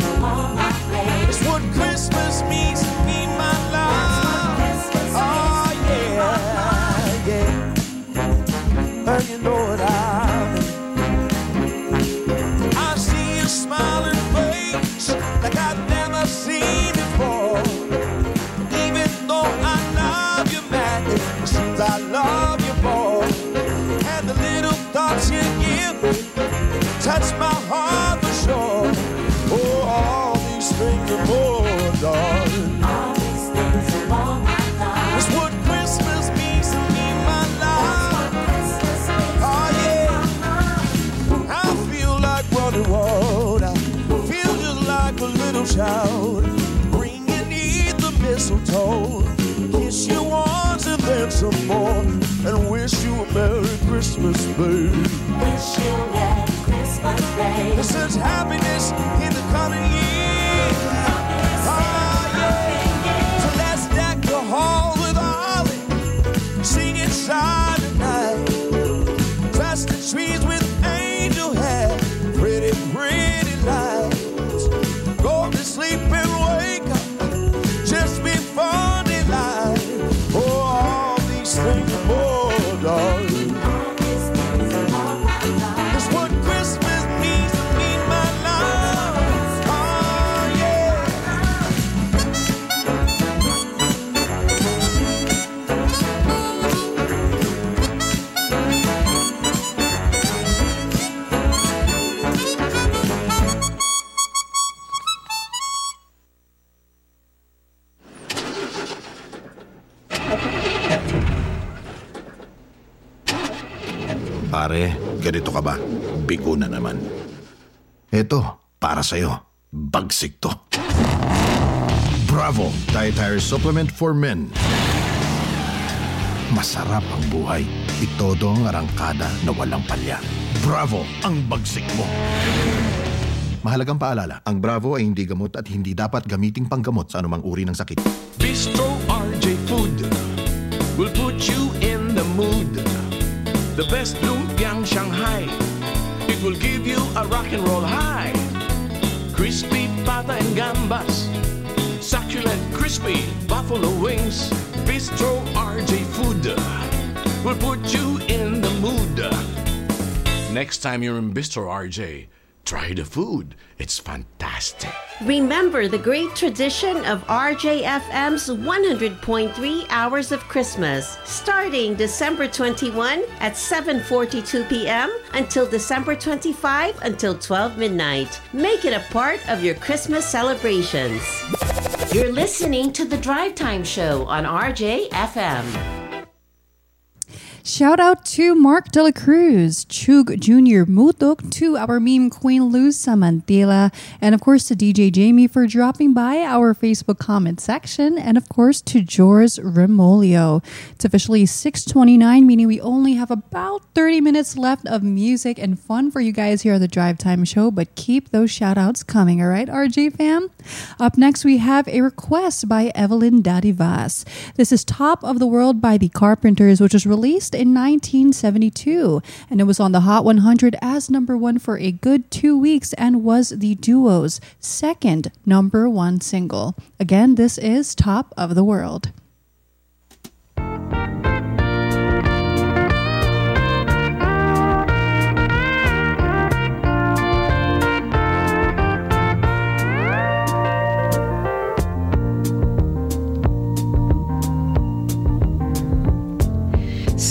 mistletoe. Kiss you once and then some more. And wish you a Merry Christmas, babe. Wish you a Merry Christmas, babe. There's such happiness in the coming year. Oh, yeah. So let's deck the hall with holly. Sing it silent night. Dress the trees with
Bigo na naman. Eto, para sa'yo. Bagsik to. Bravo! Dietary Supplement for Men. Masarap ang buhay. Itodo ang arangkada na walang palya. Bravo! Ang bagsik mo. Mahalagang paalala, ang Bravo ay hindi gamot at hindi dapat gamiting panggamot sa anumang uri ng sakit.
Bistro RJ Food will put you in the mood. The best. It will give you a rock and roll high. Crispy pata and gambas. Succulent crispy buffalo wings. Bistro RJ Food will put you in the mood. Next time you're in Bistro RJ, try the food. It's fantastic.
Remember the great tradition of RJFM's 100.3 Hours of Christmas, starting December 21 at 7:42 p.m. until December 25 until 12 midnight. Make it a part of your Christmas celebrations. You're listening to the Drive Time Show on RJFM.
Shout out to Mark De La Cruz, Chug Jr. Mutuk, to our meme queen Luz Samantila, and of course to DJ Jamie for dropping by our Facebook comment section, and of course to George Remolio. It's officially 6:29, meaning we only have about 30 minutes left of music and fun for you guys here at the Drive Time Show. But keep those shout outs coming, all right, RJ fam? Up next, we have a request by Evelyn Dadivas. This is Top of the World by the Carpenters, which was released in 1972. And it was on the Hot 100 as number one for a good two weeks and was the duo's second number one single. Again, this is Top of the World.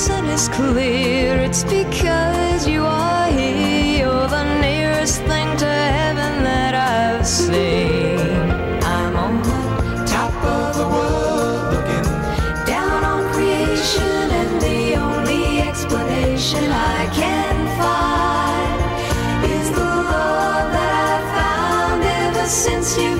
Reason is clear it's because you are here. You're the nearest thing to heaven that I've seen. I'm on the top of the world looking down on creation, and the only explanation I can find is the love that I've found ever since you've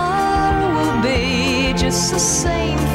be just the same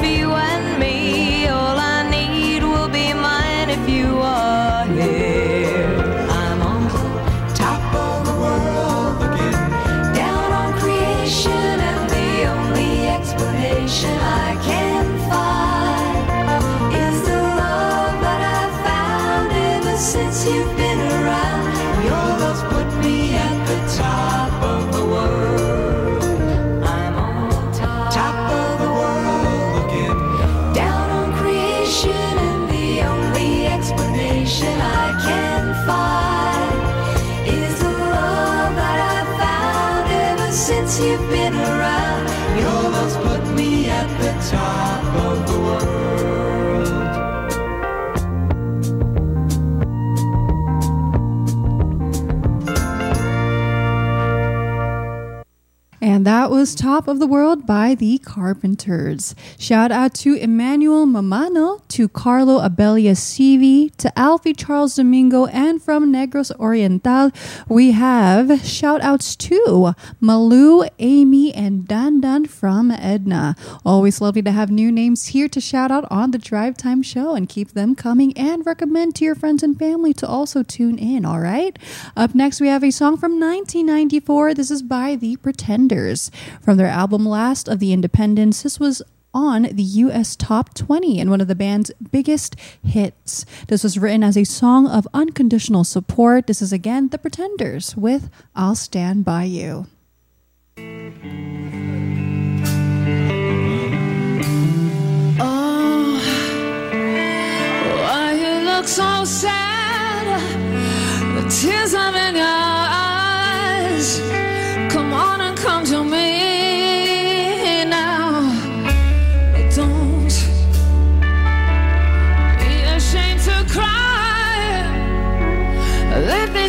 that
was Top of the World by the Carpenters. Shout out to Emmanuel Mamano, to Carlo Abelia Sivi, to Alfie Charles Domingo, and from Negros Oriental, we have shout outs to Malu, Amy, and Dan Dan from Edna. Always lovely to have new names here to shout out on the Drive Time Show and keep them coming and recommend to your friends and family to also tune in, all right? Up next, we have a song from 1994. This is by The Pretenders. From their album Last of the Independents, this was on the US Top 20 and one of the band's biggest hits. This was written as a song of unconditional support. This is again The Pretenders with I'll Stand By You.
Oh, why you look so sad? The tears are in your eyes. Come on come to me now. Don't be ashamed to cry. Let me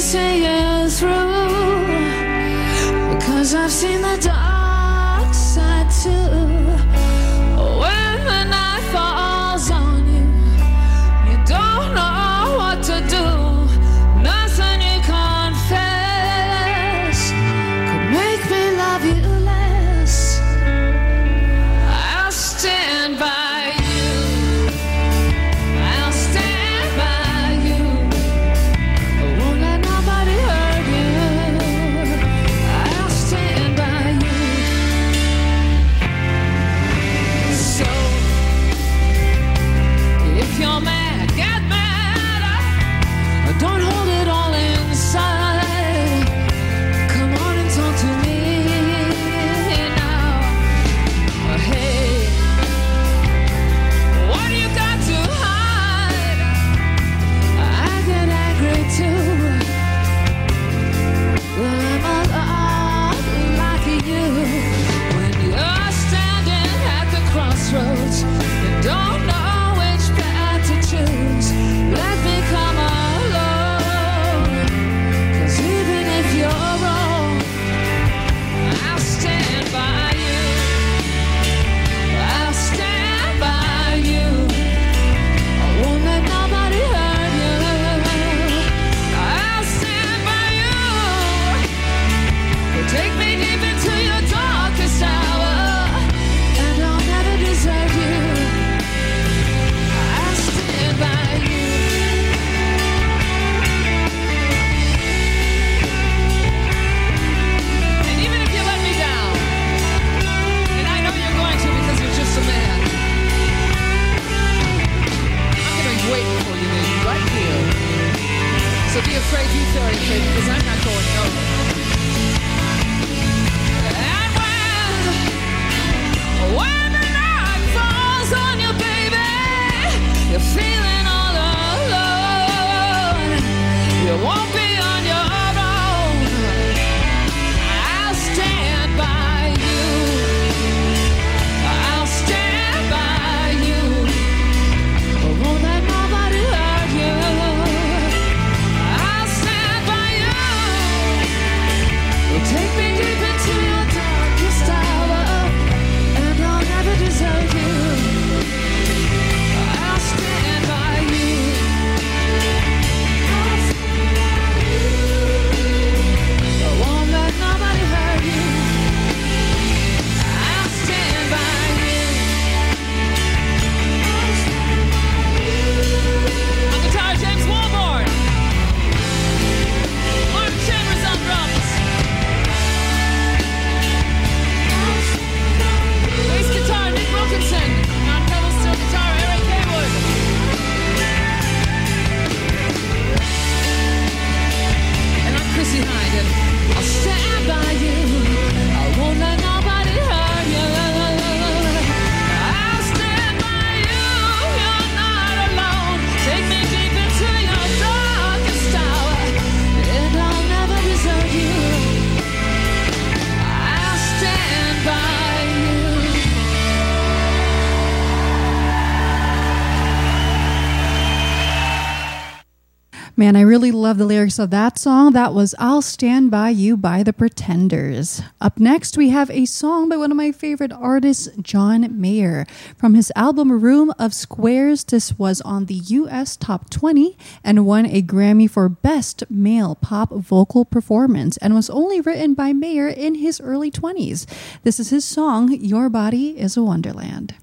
Man, I really love the lyrics of that song. That was I'll Stand By You by the Pretenders. Up next, we have a song by one of my favorite artists, John Mayer. From his album Room of Squares, this was on the US Top 20 and won a Grammy for Best Male Pop Vocal Performance and was only written by Mayer in his early 20s. This is his song, Your Body is a Wonderland.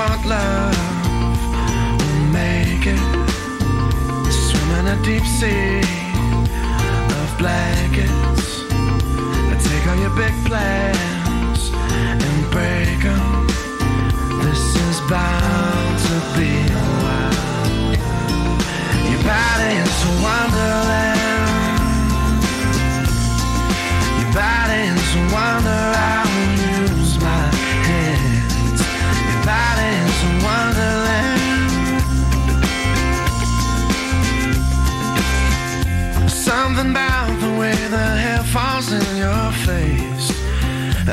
Want love, we'll make it. Swim in a deep sea of blankets. I Take all your big plans and break 'em. This is bound to be a while. Your body is a wonderland.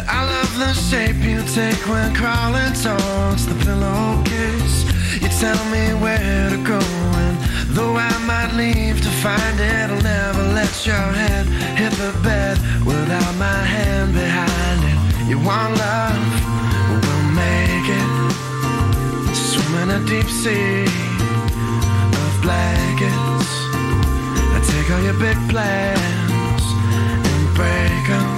I love the shape you take when crawling towards the pillowcase. You tell me where to go, and though I might leave to find it, I'll never let your head hit the bed without my hand behind it. You want love? We'll make it. Swim in a deep sea of blankets. I take all your big plans and break 'em.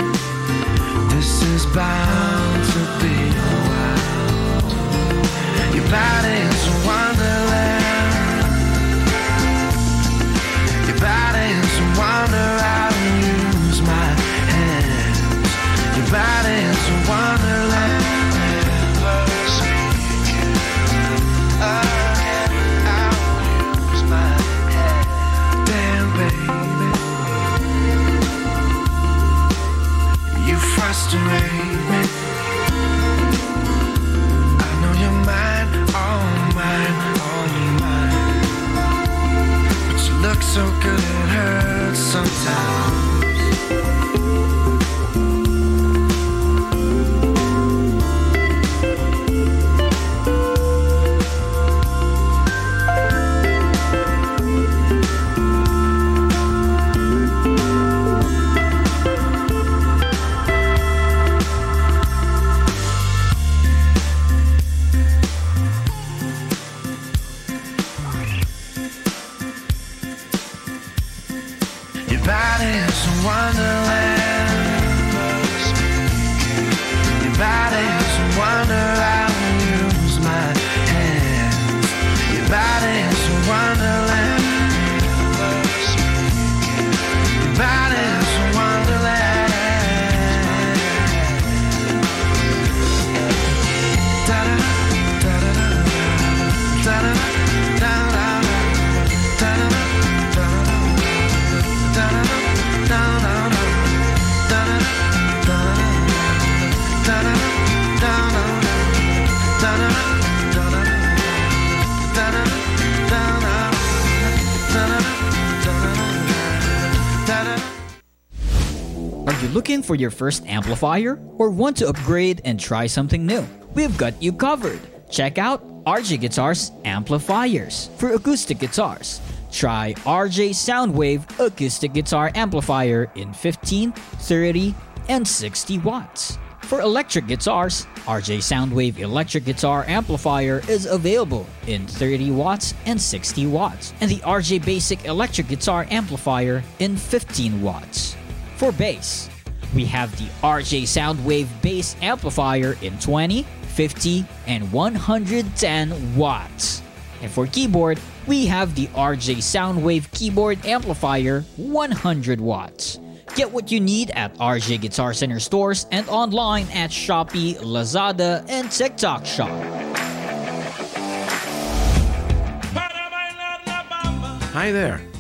Is bound to be a while. Your body is a wonderland. Your body is a wonder.
Looking for your first amplifier or want to upgrade and try something new? We've got you covered. Check out RJ Guitars Amplifiers for acoustic guitars. Try RJ Soundwave Acoustic Guitar Amplifier in 15, 30, and 60 watts. For electric guitars, RJ Soundwave Electric Guitar Amplifier is available in 30 watts and 60 watts, and the RJ Basic Electric Guitar Amplifier in 15 watts. For bass, we have the RJ Soundwave Bass Amplifier in 20, 50, and 110 watts. And for keyboard, we have the RJ Soundwave Keyboard Amplifier 100 watts. Get what you need at RJ Guitar Center stores and online at Shopee, Lazada, and TikTok Shop.
Hi there,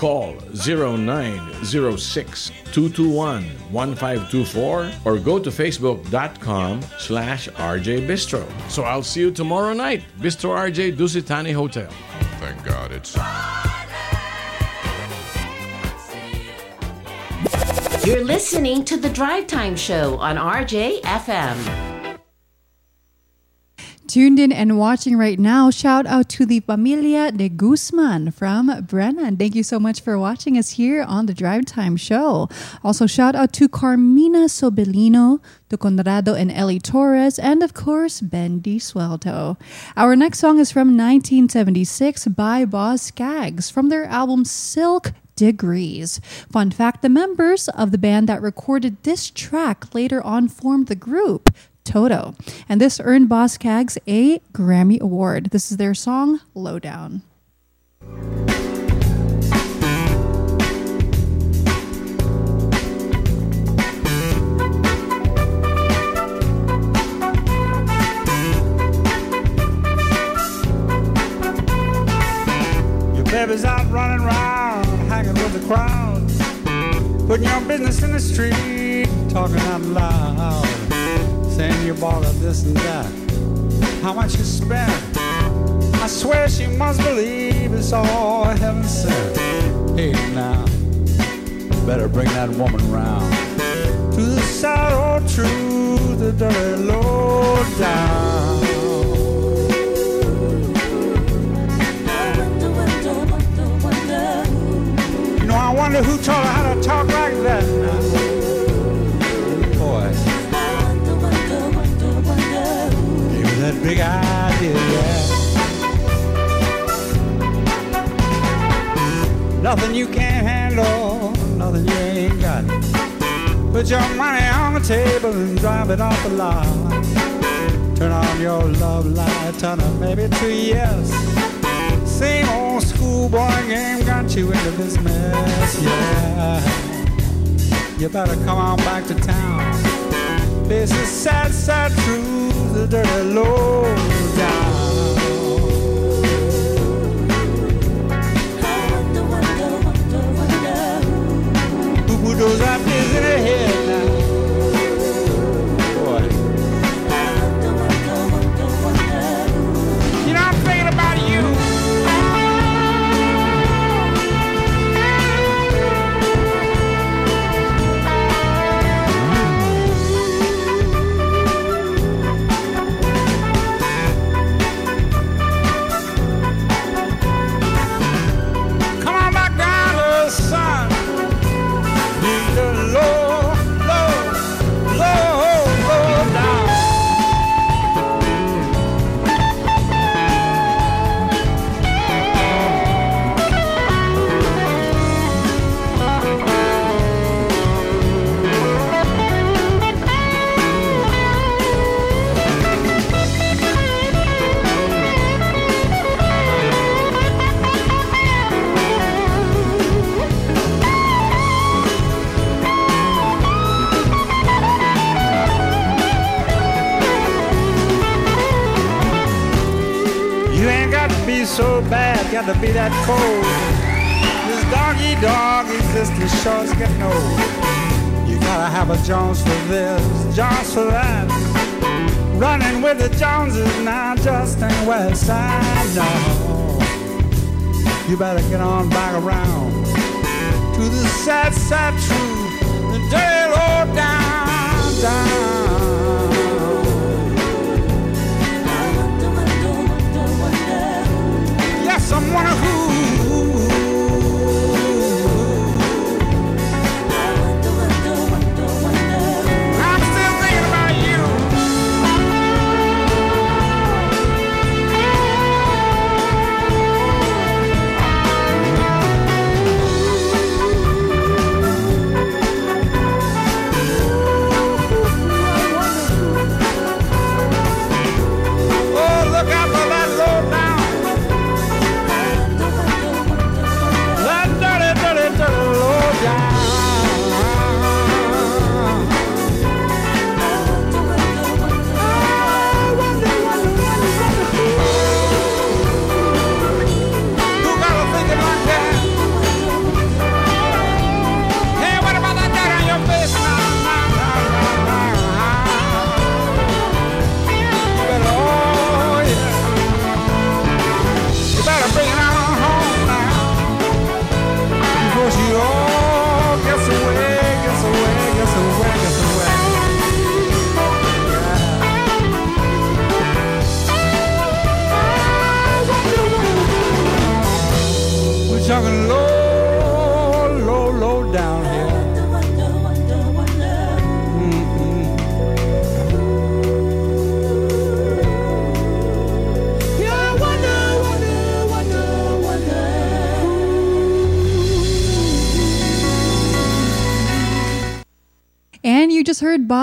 Call 0906 221 1524 or go to facebook.com slash RJ Bistro. So I'll see you tomorrow night. Bistro RJ Dusit Thani Hotel.
Thank God it's.
You're listening to the Drive Time Show on RJ FM.
Tuned in and watching right now, shout out to the Familia de Guzman from Brennan. Thank you so much for watching us here on the Drive Time Show. Also, shout out to Carmina Sobelino, to Conrado and Ellie Torres, and of course, Ben Di Suelto. Our next song is from 1976 by Boz Scaggs from their album Silk Degrees. Fun fact the members of the band that recorded this track later on formed the group Toto. And this earned Boz Scaggs a Grammy Award. This is their song, Lowdown.
Your baby's out running around, hanging with the crowd, putting your business in the street, talking out loud, saying you bought her this and that. How much you spent? I swear she must believe it's all heaven sent. Hey now, better bring that woman round to the sad old truth, the dirty low down. I wonder who taught her how to talk like that now. That big idea, yeah. Nothing you can't handle, nothing you ain't got. Put your money on the table and drive it off the lot. Turn on your love light, turn it maybe to yes. Same old schoolboy game got you into this mess, yeah. You better come on back to town. This is sad, sad truth, the dirty low down. Who put those ideas that.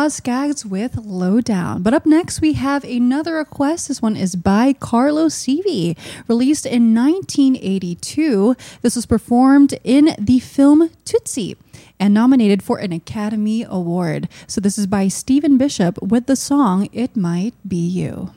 Oz Gags with
Lowdown. But up next, we have another request. This one is by Carlo Sivi, released in 1982. This was performed in the film Tootsie and nominated for an Academy Award. So this is by Stephen Bishop with the song It Might Be You.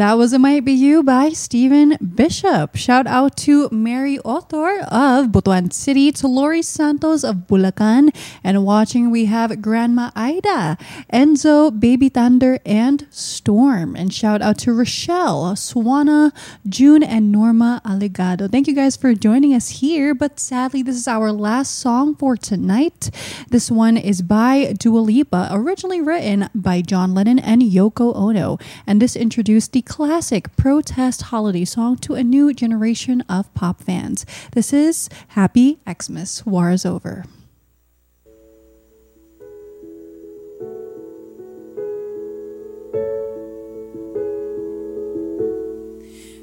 That was It Might Be You by Stephen Bishop. Shout out to Mary Otor of Butuan City, to Lori Santos of Bulacan, and watching we have Grandma Ida, Enzo, Baby Thunder, and Storm. And shout out to Rochelle, Swana, June, and Norma Aligado. Thank you guys for joining us here, but sadly, this is our last song for tonight. This one is by Dua Lipa, originally written by John Lennon and Yoko Ono. And this introduced the classic protest holiday song to a new generation of pop fans. This is Happy Xmas. War is over.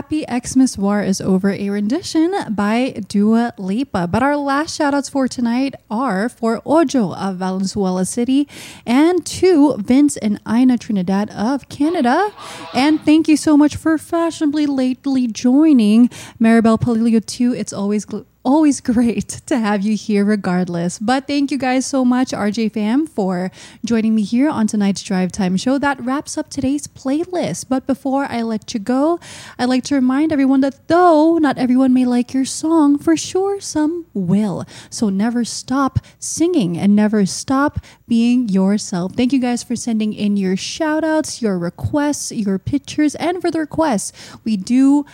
Happy
Xmas War is Over, a rendition by Dua Lipa. But our last shout outs for tonight are for Ojo of Valenzuela City and to Vince and Ina Trinidad of Canada. And thank you so much for fashionably lately joining Maribel Palilio too. It's always gl- always great to have you here regardless. But thank you guys so much, RJ Fam, for joining me here on tonight's Drive Time show. That wraps up today's playlist. But before I let you go, I'd like to remind everyone that though not everyone may like your song, for sure some will. So never stop singing and never stop being yourself. Thank you guys for sending in your shout outs, your requests, your pictures, and for the requests. We do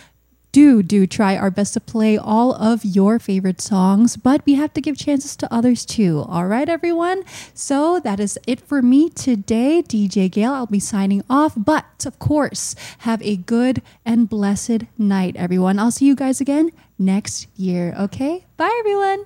do do try our best to play all of your favorite songs, but we have to give chances to others too. All right, everyone. So that is it for me today, DJ Gail. I'll be signing off, but of course, have a good and blessed night, everyone. I'll see you guys again next year. Okay, bye, everyone.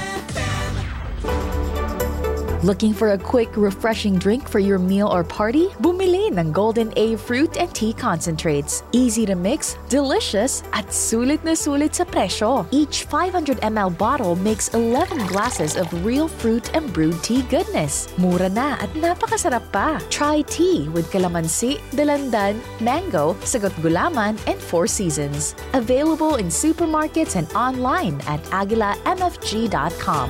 Looking for a quick, refreshing drink for your meal or party? Bumili ng Golden A Fruit and Tea Concentrates. Easy to mix, delicious, at sulit na sulit sa presyo. Each 500 ml bottle makes 11 glasses of real fruit and brewed tea goodness. Mura na at napakasarap pa. Try tea with calamansi, dalandan, mango, sagot gulaman, and Four Seasons. Available in supermarkets and online at aguilamfg.com.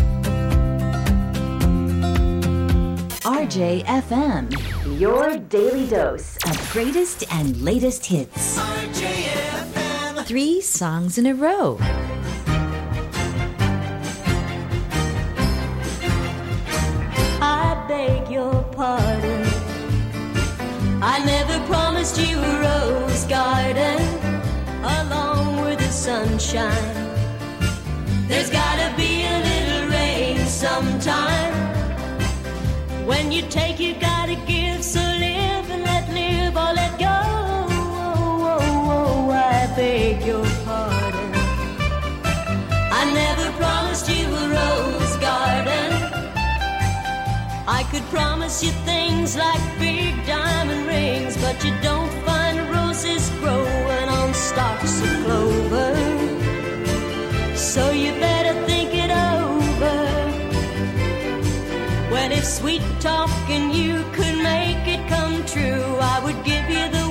RJFM, your daily dose of greatest and latest hits.
Three songs in a row.
I beg your pardon. I never promised you a rose garden along with the sunshine. There's gotta be a little rain sometime. When you take, you gotta give. So live and let live or let go. Oh, oh, oh, I beg your pardon. I never promised you a rose garden. I could promise you things like big diamond rings, but you don't find roses growing on stalks of clover. So you better Well, if sweet talking you could make it come true, I would give you the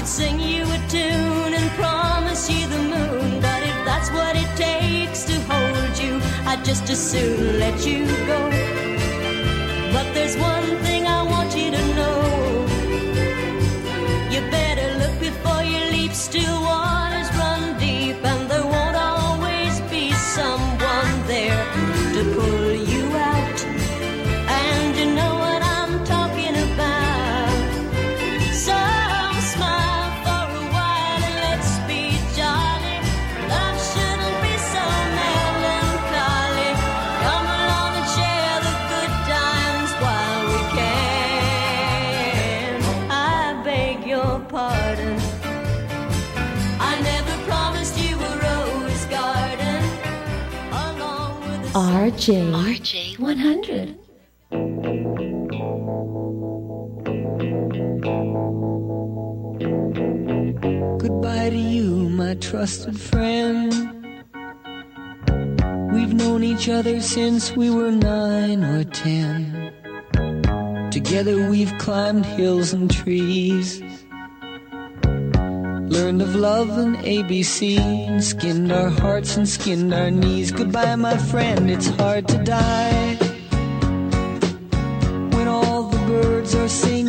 could sing you a tune and promise you the moon, but if that's what it takes to hold you, I'd just as soon let you go. But there's one
RJ. RJ 100.
Goodbye to you, my trusted friend. We've known each other since we were nine or ten. Together we've climbed hills and trees. Learned of love and ABC, and skinned our hearts and skinned our knees. Goodbye, my friend, it's hard to die when all the birds are singing.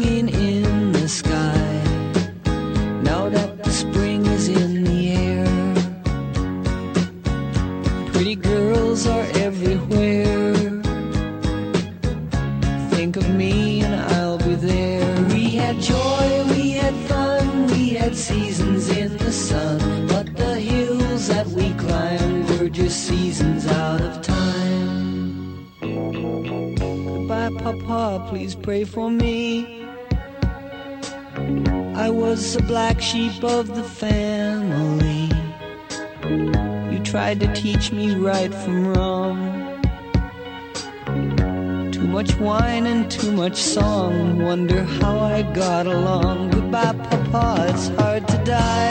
sheep of the family. You tried to teach me right from wrong. Too much wine and too much song. Wonder how I got along. Goodbye, Papa, it's hard to die.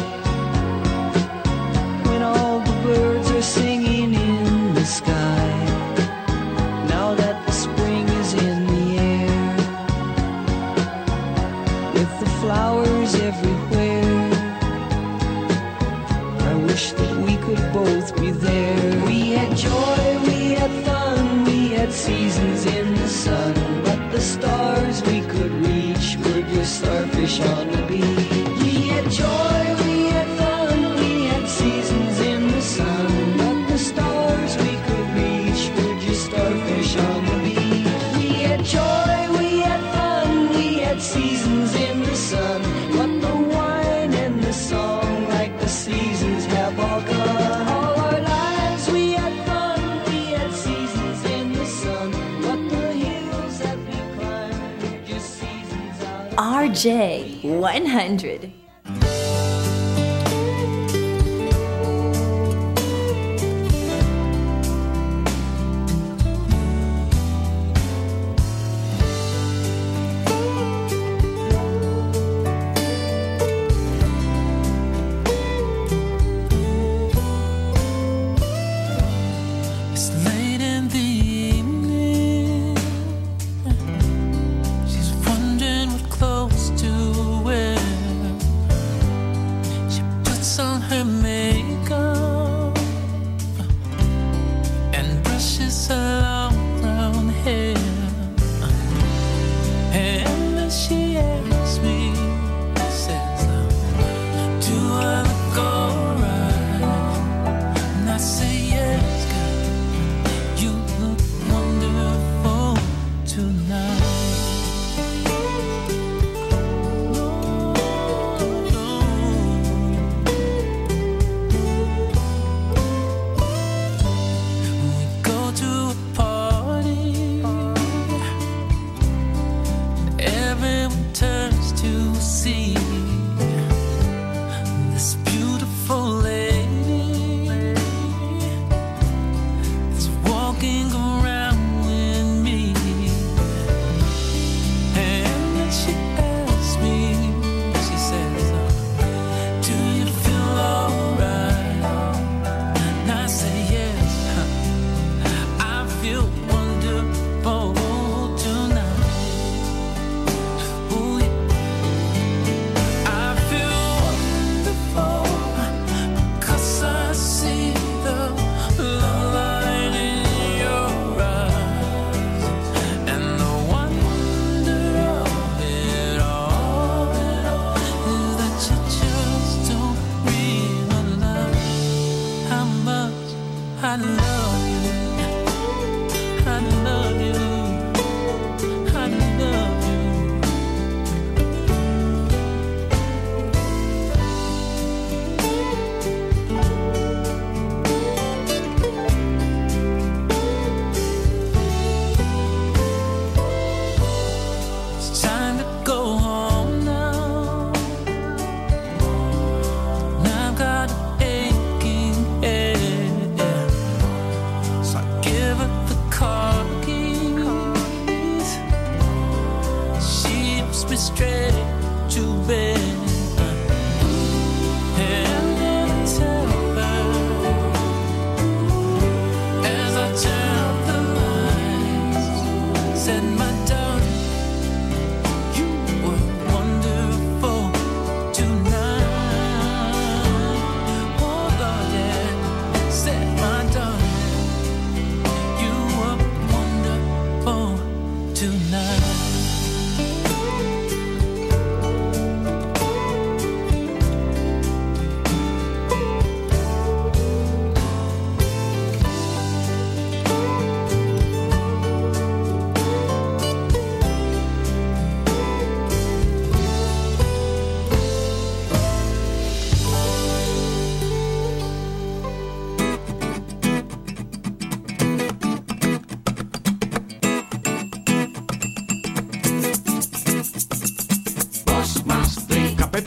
J100.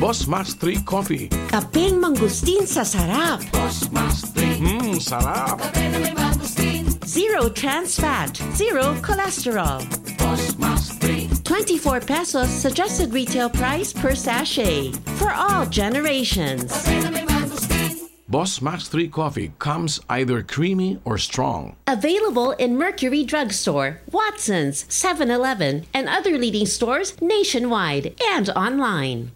Boss Max 3 Coffee.
Kapeng mangustin sa sarap.
Hmm, sarap.
Zero trans fat, zero cholesterol. 24 pesos suggested retail price per sachet for all generations.
Boss Max 3 Coffee comes either creamy or strong.
Available in Mercury Drugstore, Watson's, 7-Eleven, and other leading stores nationwide and online.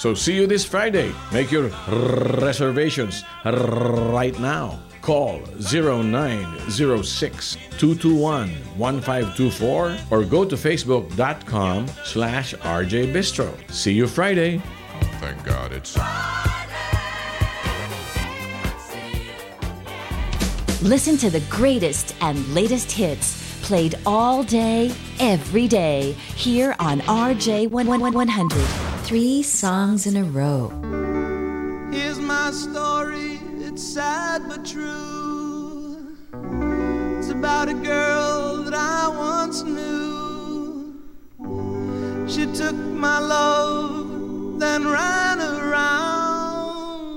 So see you this Friday. Make your reservations right now. Call 0906-221-1524 or go to facebook.com slash RJ Bistro. See you Friday.
Thank God it's.
Listen to the greatest and latest hits played all day, every day, here on RJ11100.
Three songs in a row.
Here's my story, it's sad but true. It's about a girl that I once knew. She took my love, then ran around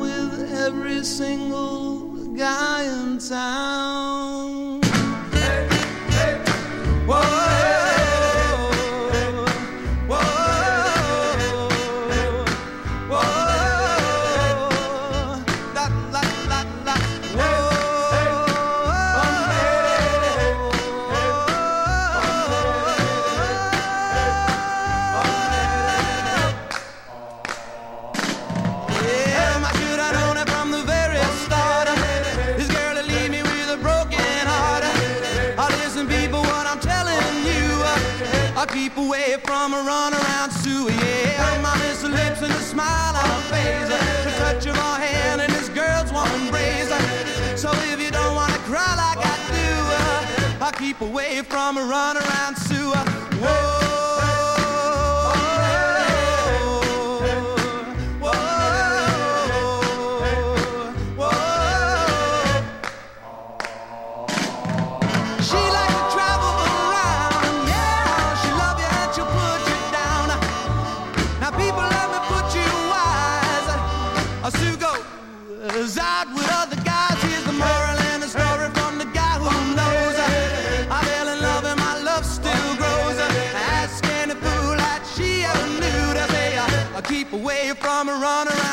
with every single guy in town. Away from a runaround Sue. Yeah, my miss her lips and a smile on her face. The touch of her hand and this girl's warm embrace. So if you don't wanna cry like I do, uh, I keep away from a runaround Sue. Whoa. From a run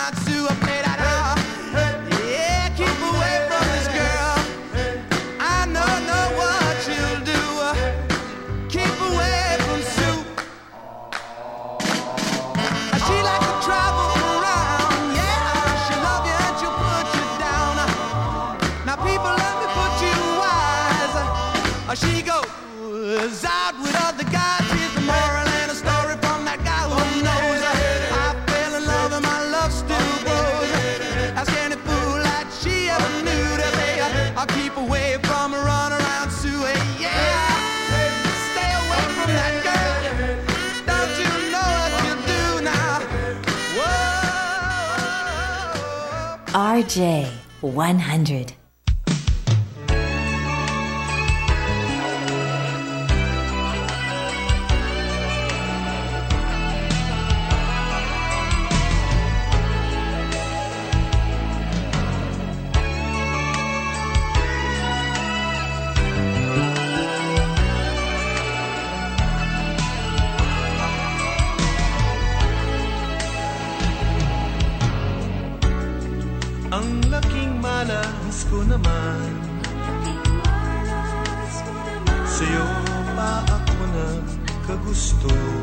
RJ 100.
custou.